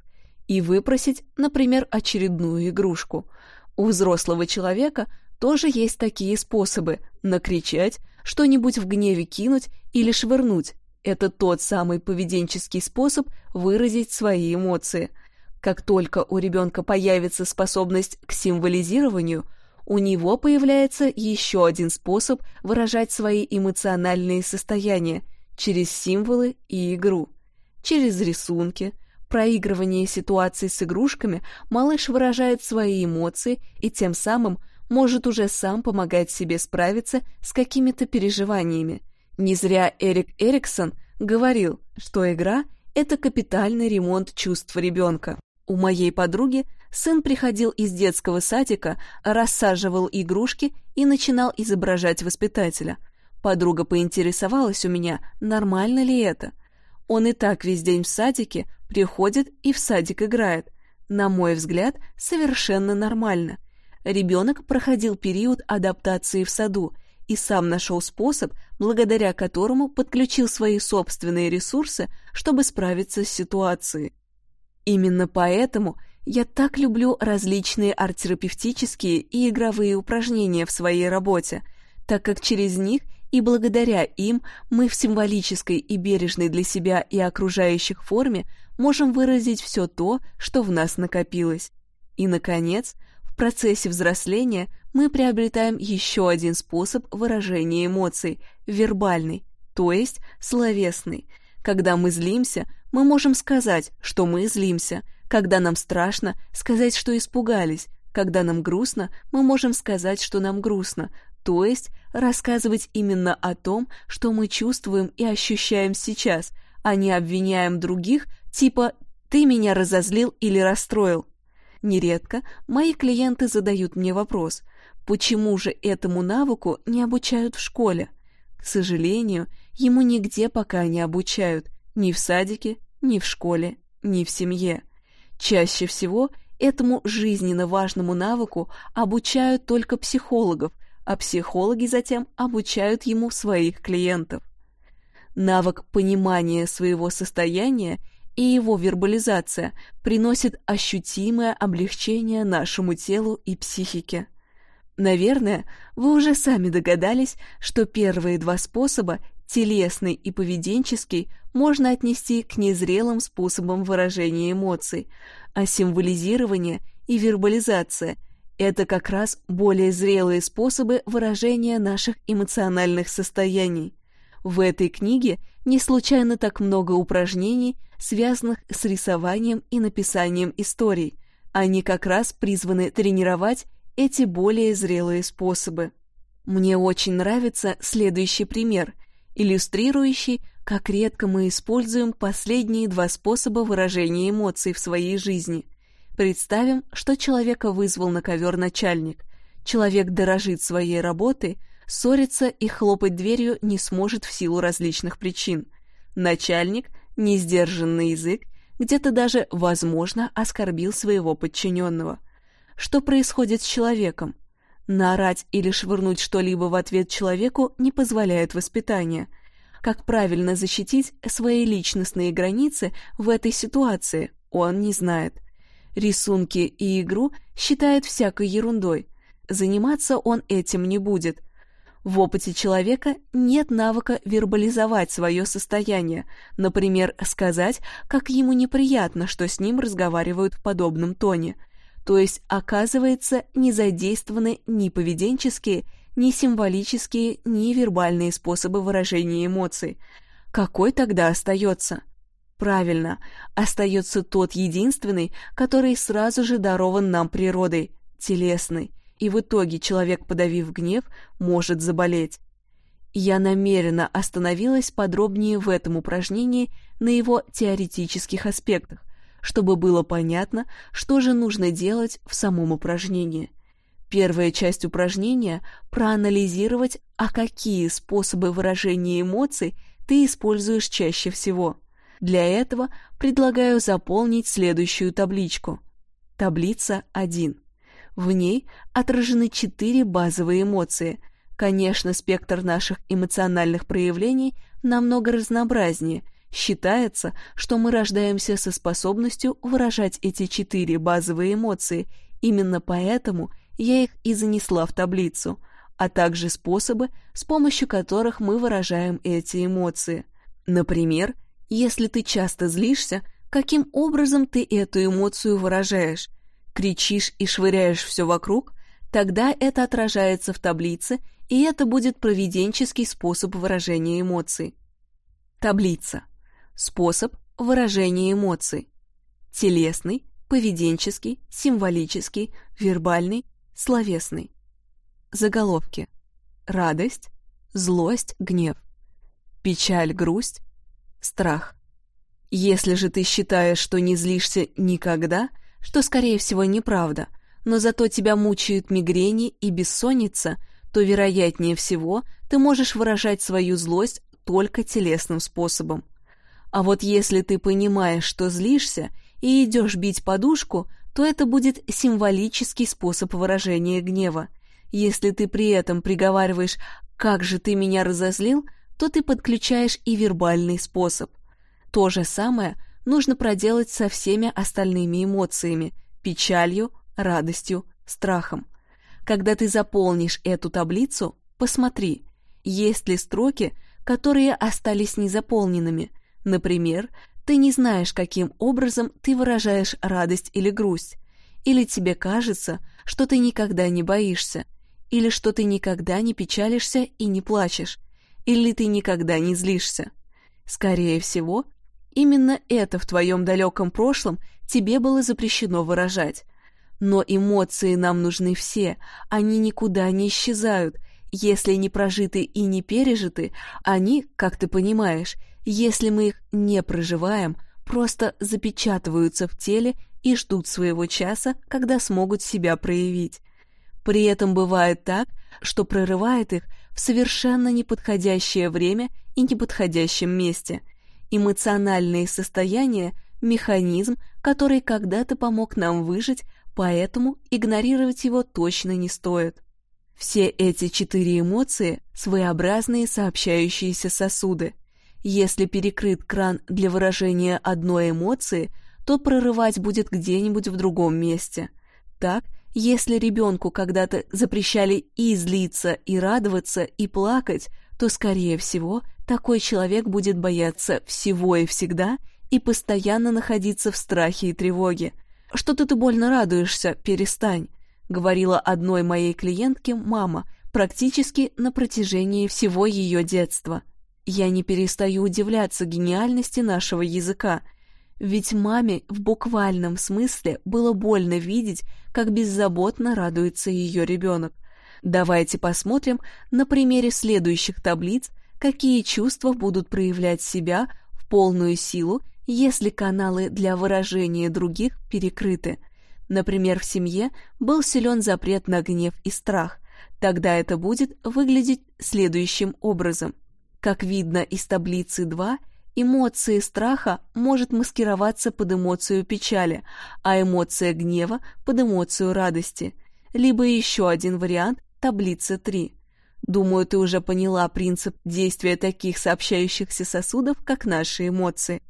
и выпросить, например, очередную игрушку. У взрослого человека тоже есть такие способы – накричать, что-нибудь в гневе кинуть или швырнуть. Это тот самый поведенческий способ выразить свои эмоции. Как только у ребенка появится способность к символизированию – у него появляется еще один способ выражать свои эмоциональные состояния через символы и игру. Через рисунки, проигрывание ситуаций с игрушками малыш выражает свои эмоции и тем самым может уже сам помогать себе справиться с какими-то переживаниями. Не зря Эрик Эриксон говорил, что игра – это капитальный ремонт чувств ребенка. У моей подруги сын приходил из детского садика, рассаживал игрушки и начинал изображать воспитателя. Подруга поинтересовалась у меня, нормально ли это. Он и так весь день в садике, приходит и в садик играет. На мой взгляд, совершенно нормально. Ребенок проходил период адаптации в саду и сам нашел способ, благодаря которому подключил свои собственные ресурсы, чтобы справиться с ситуацией. Именно поэтому я так люблю различные арт-терапевтические и игровые упражнения в своей работе, так как через них и благодаря им мы в символической и бережной для себя и окружающих форме можем выразить все то, что в нас накопилось. И, наконец, в процессе взросления мы приобретаем еще один способ выражения эмоций – вербальный, то есть словесный. Когда мы злимся, мы можем сказать, что мы злимся. Когда нам страшно, сказать, что испугались. Когда нам грустно, мы можем сказать, что нам грустно, то есть рассказывать именно о том, что мы чувствуем и ощущаем сейчас, а не обвиняем других, типа «ты меня разозлил или расстроил». Нередко мои клиенты задают мне вопрос, почему же этому навыку не обучают в школе? К сожалению, ему нигде пока не обучают, ни в садике, ни в школе, ни в семье. Чаще всего этому жизненно важному навыку обучают только психологов – а психологи затем обучают ему своих клиентов. Навык понимания своего состояния и его вербализация приносит ощутимое облегчение нашему телу и психике. Наверное, вы уже сами догадались, что первые два способа, телесный и поведенческий, можно отнести к незрелым способам выражения эмоций, а символизирование и вербализация это как раз более зрелые способы выражения наших эмоциональных состояний. В этой книге не случайно так много упражнений, связанных с рисованием и написанием историй. Они как раз призваны тренировать эти более зрелые способы. Мне очень нравится следующий пример, иллюстрирующий, как редко мы используем последние два способа выражения эмоций в своей жизни – Представим, что человека вызвал на ковер начальник. Человек дорожит своей работой, ссорится и хлопать дверью не сможет в силу различных причин. Начальник, не сдержанный язык, где-то даже, возможно, оскорбил своего подчиненного. Что происходит с человеком? Наорать или швырнуть что-либо в ответ человеку не позволяет воспитание. Как правильно защитить свои личностные границы в этой ситуации, он не знает рисунки и игру считает всякой ерундой. Заниматься он этим не будет. В опыте человека нет навыка вербализовать свое состояние, например, сказать, как ему неприятно, что с ним разговаривают в подобном тоне. То есть, оказывается, не задействованы ни поведенческие, ни символические, ни вербальные способы выражения эмоций. Какой тогда остается? Правильно, остается тот единственный, который сразу же дарован нам природой, телесный, и в итоге человек, подавив гнев, может заболеть. Я намеренно остановилась подробнее в этом упражнении на его теоретических аспектах, чтобы было понятно, что же нужно делать в самом упражнении. Первая часть упражнения – проанализировать, а какие способы выражения эмоций ты используешь чаще всего – для этого предлагаю заполнить следующую табличку. Таблица 1. В ней отражены четыре базовые эмоции. Конечно, спектр наших эмоциональных проявлений намного разнообразнее. Считается, что мы рождаемся со способностью выражать эти четыре базовые эмоции. Именно поэтому я их и занесла в таблицу, а также способы, с помощью которых мы выражаем эти эмоции. Например, если ты часто злишься, каким образом ты эту эмоцию выражаешь? Кричишь и швыряешь все вокруг? Тогда это отражается в таблице, и это будет проведенческий способ выражения эмоций. Таблица. Способ выражения эмоций. Телесный, поведенческий, символический, вербальный, словесный. Заголовки. Радость, злость, гнев. Печаль, грусть, страх. Если же ты считаешь, что не злишься никогда, что, скорее всего, неправда, но зато тебя мучают мигрени и бессонница, то, вероятнее всего, ты можешь выражать свою злость только телесным способом. А вот если ты понимаешь, что злишься, и идешь бить подушку, то это будет символический способ выражения гнева. Если ты при этом приговариваешь «как же ты меня разозлил», то ты подключаешь и вербальный способ. То же самое нужно проделать со всеми остальными эмоциями – печалью, радостью, страхом. Когда ты заполнишь эту таблицу, посмотри, есть ли строки, которые остались незаполненными. Например, ты не знаешь, каким образом ты выражаешь радость или грусть, или тебе кажется, что ты никогда не боишься, или что ты никогда не печалишься и не плачешь, или ты никогда не злишься. Скорее всего, именно это в твоем далеком прошлом тебе было запрещено выражать. Но эмоции нам нужны все, они никуда не исчезают. Если не прожиты и не пережиты, они, как ты понимаешь, если мы их не проживаем, просто запечатываются в теле и ждут своего часа, когда смогут себя проявить. При этом бывает так, что прорывает их в совершенно неподходящее время и неподходящем месте. Эмоциональные состояния – механизм, который когда-то помог нам выжить, поэтому игнорировать его точно не стоит. Все эти четыре эмоции – своеобразные сообщающиеся сосуды. Если перекрыт кран для выражения одной эмоции, то прорывать будет где-нибудь в другом месте. Так, если ребенку когда-то запрещали и злиться, и радоваться, и плакать, то, скорее всего, такой человек будет бояться всего и всегда и постоянно находиться в страхе и тревоге – «Что-то ты больно радуешься, перестань», — говорила одной моей клиентке мама практически на протяжении всего ее детства. Я не перестаю удивляться гениальности нашего языка, ведь маме в буквальном смысле было больно видеть, как беззаботно радуется ее ребенок. Давайте посмотрим на примере следующих таблиц, какие чувства будут проявлять себя в полную силу если каналы для выражения других перекрыты. Например, в семье был силен запрет на гнев и страх, тогда это будет выглядеть следующим образом. Как видно из таблицы 2, эмоция страха может маскироваться под эмоцию печали, а эмоция гнева под эмоцию радости. Либо еще один вариант – таблица 3. Думаю, ты уже поняла принцип действия таких сообщающихся сосудов, как наши эмоции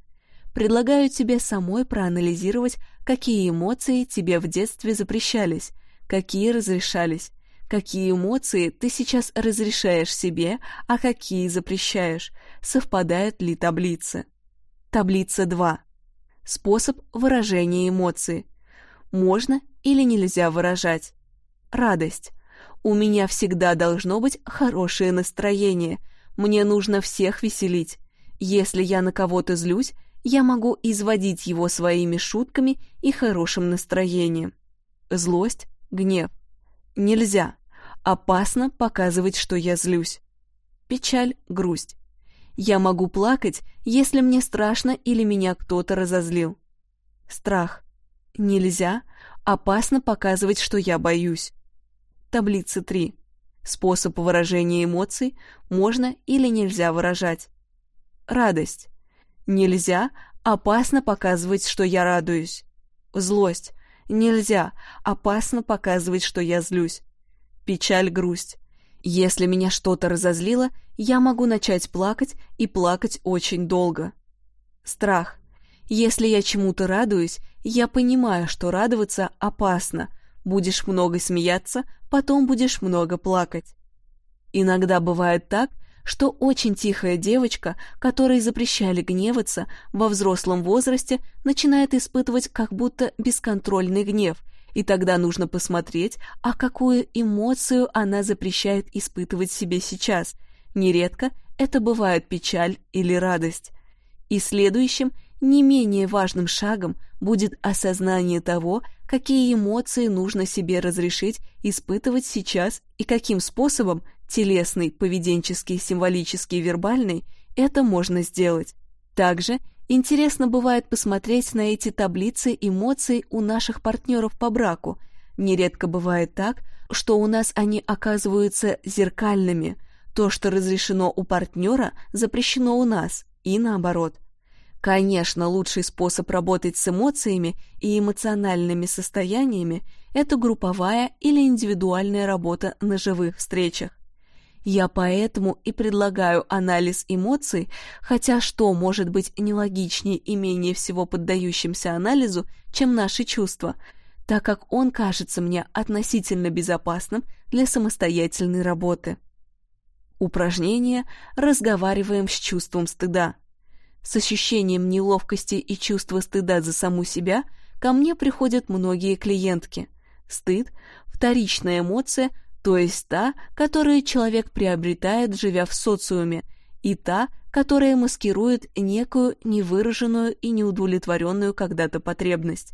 предлагаю тебе самой проанализировать, какие эмоции тебе в детстве запрещались, какие разрешались, какие эмоции ты сейчас разрешаешь себе, а какие запрещаешь, совпадают ли таблицы. Таблица 2. Способ выражения эмоций. Можно или нельзя выражать. Радость. У меня всегда должно быть хорошее настроение. Мне нужно всех веселить. Если я на кого-то злюсь, я могу изводить его своими шутками и хорошим настроением. Злость, гнев. Нельзя. Опасно показывать, что я злюсь. Печаль, грусть. Я могу плакать, если мне страшно или меня кто-то разозлил. Страх. Нельзя. Опасно показывать, что я боюсь. Таблица 3. Способ выражения эмоций можно или нельзя выражать. Радость. Нельзя, опасно показывать, что я радуюсь. Злость. Нельзя, опасно показывать, что я злюсь. Печаль, грусть. Если меня что-то разозлило, я могу начать плакать и плакать очень долго. Страх. Если я чему-то радуюсь, я понимаю, что радоваться опасно. Будешь много смеяться, потом будешь много плакать. Иногда бывает так, что очень тихая девочка, которой запрещали гневаться, во взрослом возрасте начинает испытывать как будто бесконтрольный гнев, и тогда нужно посмотреть, а какую эмоцию она запрещает испытывать себе сейчас. Нередко это бывает печаль или радость. И следующим, не менее важным шагом будет осознание того, какие эмоции нужно себе разрешить испытывать сейчас и каким способом телесный, поведенческий, символический, вербальный, это можно сделать. Также Интересно бывает посмотреть на эти таблицы эмоций у наших партнеров по браку. Нередко бывает так, что у нас они оказываются зеркальными. То, что разрешено у партнера, запрещено у нас, и наоборот. Конечно, лучший способ работать с эмоциями и эмоциональными состояниями – это групповая или индивидуальная работа на живых встречах. Я поэтому и предлагаю анализ эмоций, хотя что может быть нелогичнее и менее всего поддающимся анализу, чем наши чувства, так как он кажется мне относительно безопасным для самостоятельной работы. Упражнение «Разговариваем с чувством стыда». С ощущением неловкости и чувства стыда за саму себя ко мне приходят многие клиентки. Стыд – вторичная эмоция – то есть та, которую человек приобретает, живя в социуме, и та, которая маскирует некую невыраженную и неудовлетворенную когда-то потребность.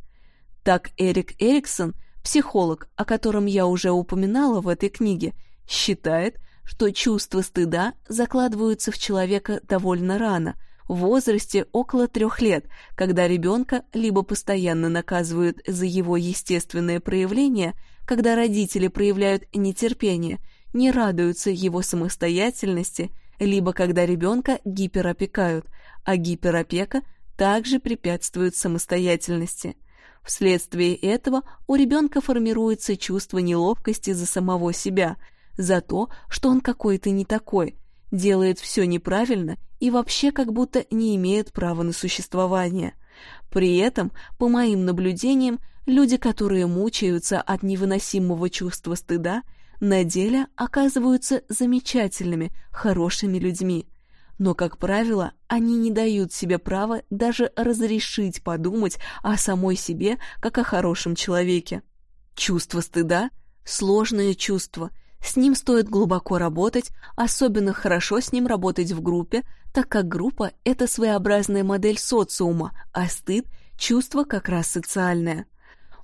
Так Эрик Эриксон, психолог, о котором я уже упоминала в этой книге, считает, что чувства стыда закладываются в человека довольно рано, в возрасте около трех лет, когда ребенка либо постоянно наказывают за его естественное проявление – когда родители проявляют нетерпение, не радуются его самостоятельности, либо когда ребенка гиперопекают, а гиперопека также препятствует самостоятельности. Вследствие этого у ребенка формируется чувство неловкости за самого себя, за то, что он какой-то не такой, делает все неправильно и вообще как будто не имеет права на существование. При этом, по моим наблюдениям, люди, которые мучаются от невыносимого чувства стыда, на деле оказываются замечательными, хорошими людьми. Но, как правило, они не дают себе права даже разрешить подумать о самой себе, как о хорошем человеке. Чувство стыда – сложное чувство – с ним стоит глубоко работать, особенно хорошо с ним работать в группе, так как группа – это своеобразная модель социума, а стыд – чувство как раз социальное.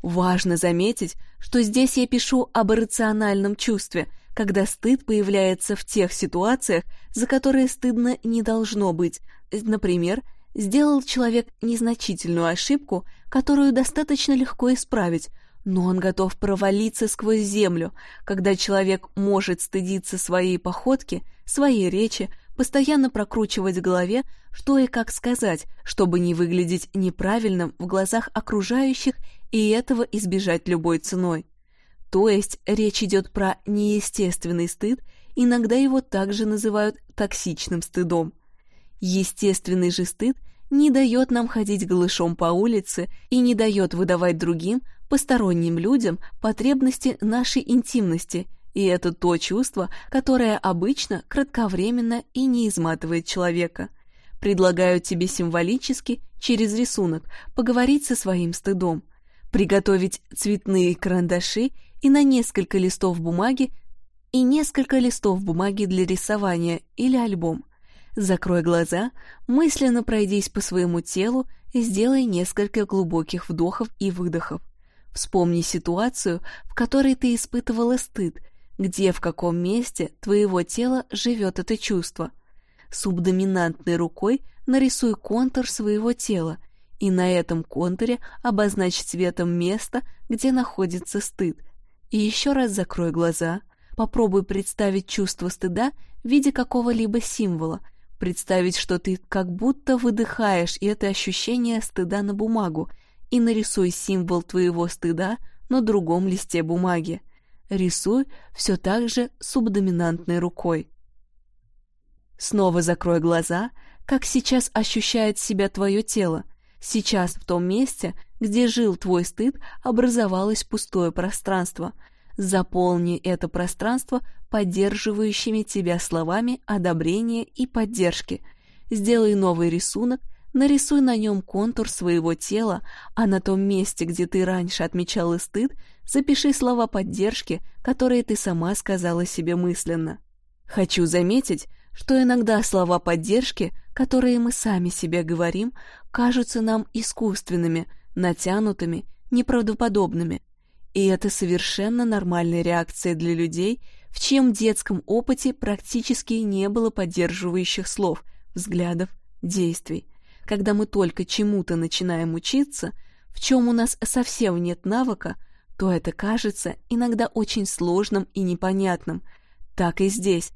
Важно заметить, что здесь я пишу об иррациональном чувстве, когда стыд появляется в тех ситуациях, за которые стыдно не должно быть. Например, сделал человек незначительную ошибку, которую достаточно легко исправить, но он готов провалиться сквозь землю, когда человек может стыдиться своей походки, своей речи, постоянно прокручивать в голове, что и как сказать, чтобы не выглядеть неправильным в глазах окружающих и этого избежать любой ценой. То есть речь идет про неестественный стыд, иногда его также называют токсичным стыдом. Естественный же стыд не дает нам ходить голышом по улице и не дает выдавать другим посторонним людям потребности нашей интимности, и это то чувство, которое обычно кратковременно и не изматывает человека. Предлагаю тебе символически, через рисунок, поговорить со своим стыдом, приготовить цветные карандаши и на несколько листов бумаги и несколько листов бумаги для рисования или альбом. Закрой глаза, мысленно пройдись по своему телу и сделай несколько глубоких вдохов и выдохов. Вспомни ситуацию, в которой ты испытывала стыд, где в каком месте твоего тела живет это чувство. Субдоминантной рукой нарисуй контур своего тела и на этом контуре обозначь цветом место, где находится стыд. И еще раз закрой глаза, попробуй представить чувство стыда в виде какого-либо символа, представить, что ты как будто выдыхаешь это ощущение стыда на бумагу и нарисуй символ твоего стыда на другом листе бумаги. Рисуй все так же субдоминантной рукой. Снова закрой глаза, как сейчас ощущает себя твое тело. Сейчас в том месте, где жил твой стыд, образовалось пустое пространство. Заполни это пространство поддерживающими тебя словами одобрения и поддержки. Сделай новый рисунок Нарисуй на нем контур своего тела, а на том месте, где ты раньше отмечала стыд, запиши слова поддержки, которые ты сама сказала себе мысленно. Хочу заметить, что иногда слова поддержки, которые мы сами себе говорим, кажутся нам искусственными, натянутыми, неправдоподобными. И это совершенно нормальная реакция для людей, в чьем детском опыте практически не было поддерживающих слов, взглядов, действий. когда мы только чему-то начинаем учиться, в чем у нас совсем нет навыка, то это кажется иногда очень сложным и непонятным. Так и здесь.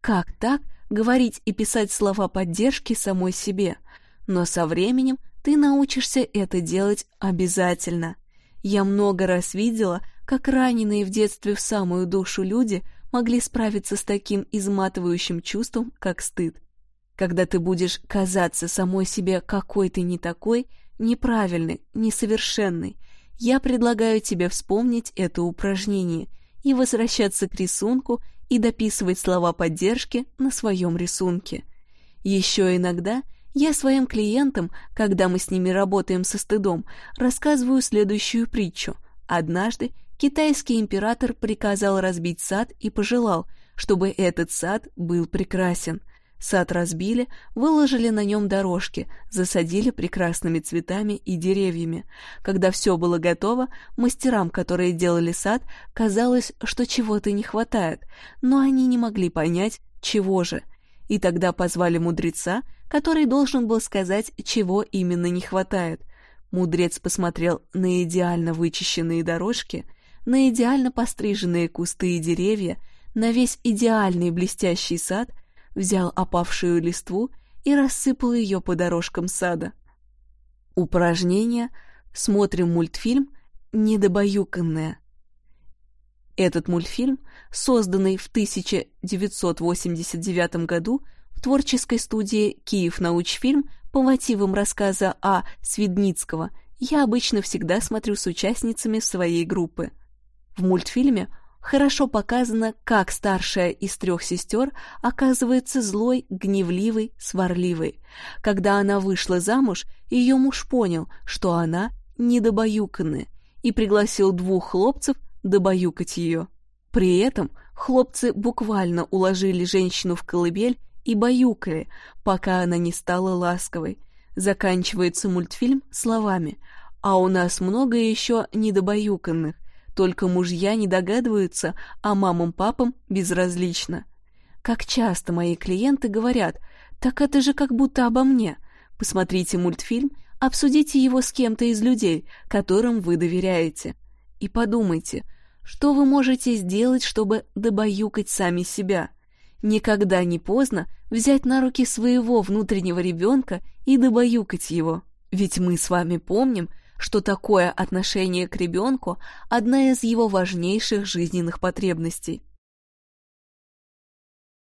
Как так говорить и писать слова поддержки самой себе? Но со временем ты научишься это делать обязательно. Я много раз видела, как раненые в детстве в самую душу люди могли справиться с таким изматывающим чувством, как стыд. Когда ты будешь казаться самой себе какой ты не такой, неправильный, несовершенный, я предлагаю тебе вспомнить это упражнение и возвращаться к рисунку и дописывать слова поддержки на своем рисунке. Еще иногда я своим клиентам, когда мы с ними работаем со стыдом, рассказываю следующую притчу. Однажды китайский император приказал разбить сад и пожелал, чтобы этот сад был прекрасен. Сад разбили, выложили на нем дорожки, засадили прекрасными цветами и деревьями. Когда все было готово, мастерам, которые делали сад, казалось, что чего-то не хватает, но они не могли понять, чего же – и тогда позвали мудреца, который должен был сказать, чего именно не хватает. Мудрец посмотрел на идеально вычищенные дорожки, на идеально постриженные кусты и деревья, на весь идеальный блестящий сад, взял опавшую листву и рассыпал ее по дорожкам сада. Упражнение «Смотрим мультфильм «Недобаюканное». Этот мультфильм, созданный в 1989 году в творческой студии «Киев научфильм» по мотивам рассказа А. Свидницкого, я обычно всегда смотрю с участницами своей группы. В мультфильме хорошо показано, как старшая из трех сестер оказывается злой, гневливой, сварливой. Когда она вышла замуж, ее муж понял, что она недобаюканная, и пригласил двух хлопцев добаюкать ее. При этом хлопцы буквально уложили женщину в колыбель и баюкали, пока она не стала ласковой. Заканчивается мультфильм словами «А у нас много еще недобаюканных, только мужья не догадываются, а мамам-папам безразлично». Как часто мои клиенты говорят «Так это же как будто обо мне». Посмотрите мультфильм, обсудите его с кем-то из людей, которым вы доверяете. И подумайте, что вы можете сделать, чтобы добаюкать сами себя? Никогда не поздно взять на руки своего внутреннего ребенка и добаюкать его. Ведь мы с вами помним, что такое отношение к ребенку – одна из его важнейших жизненных потребностей –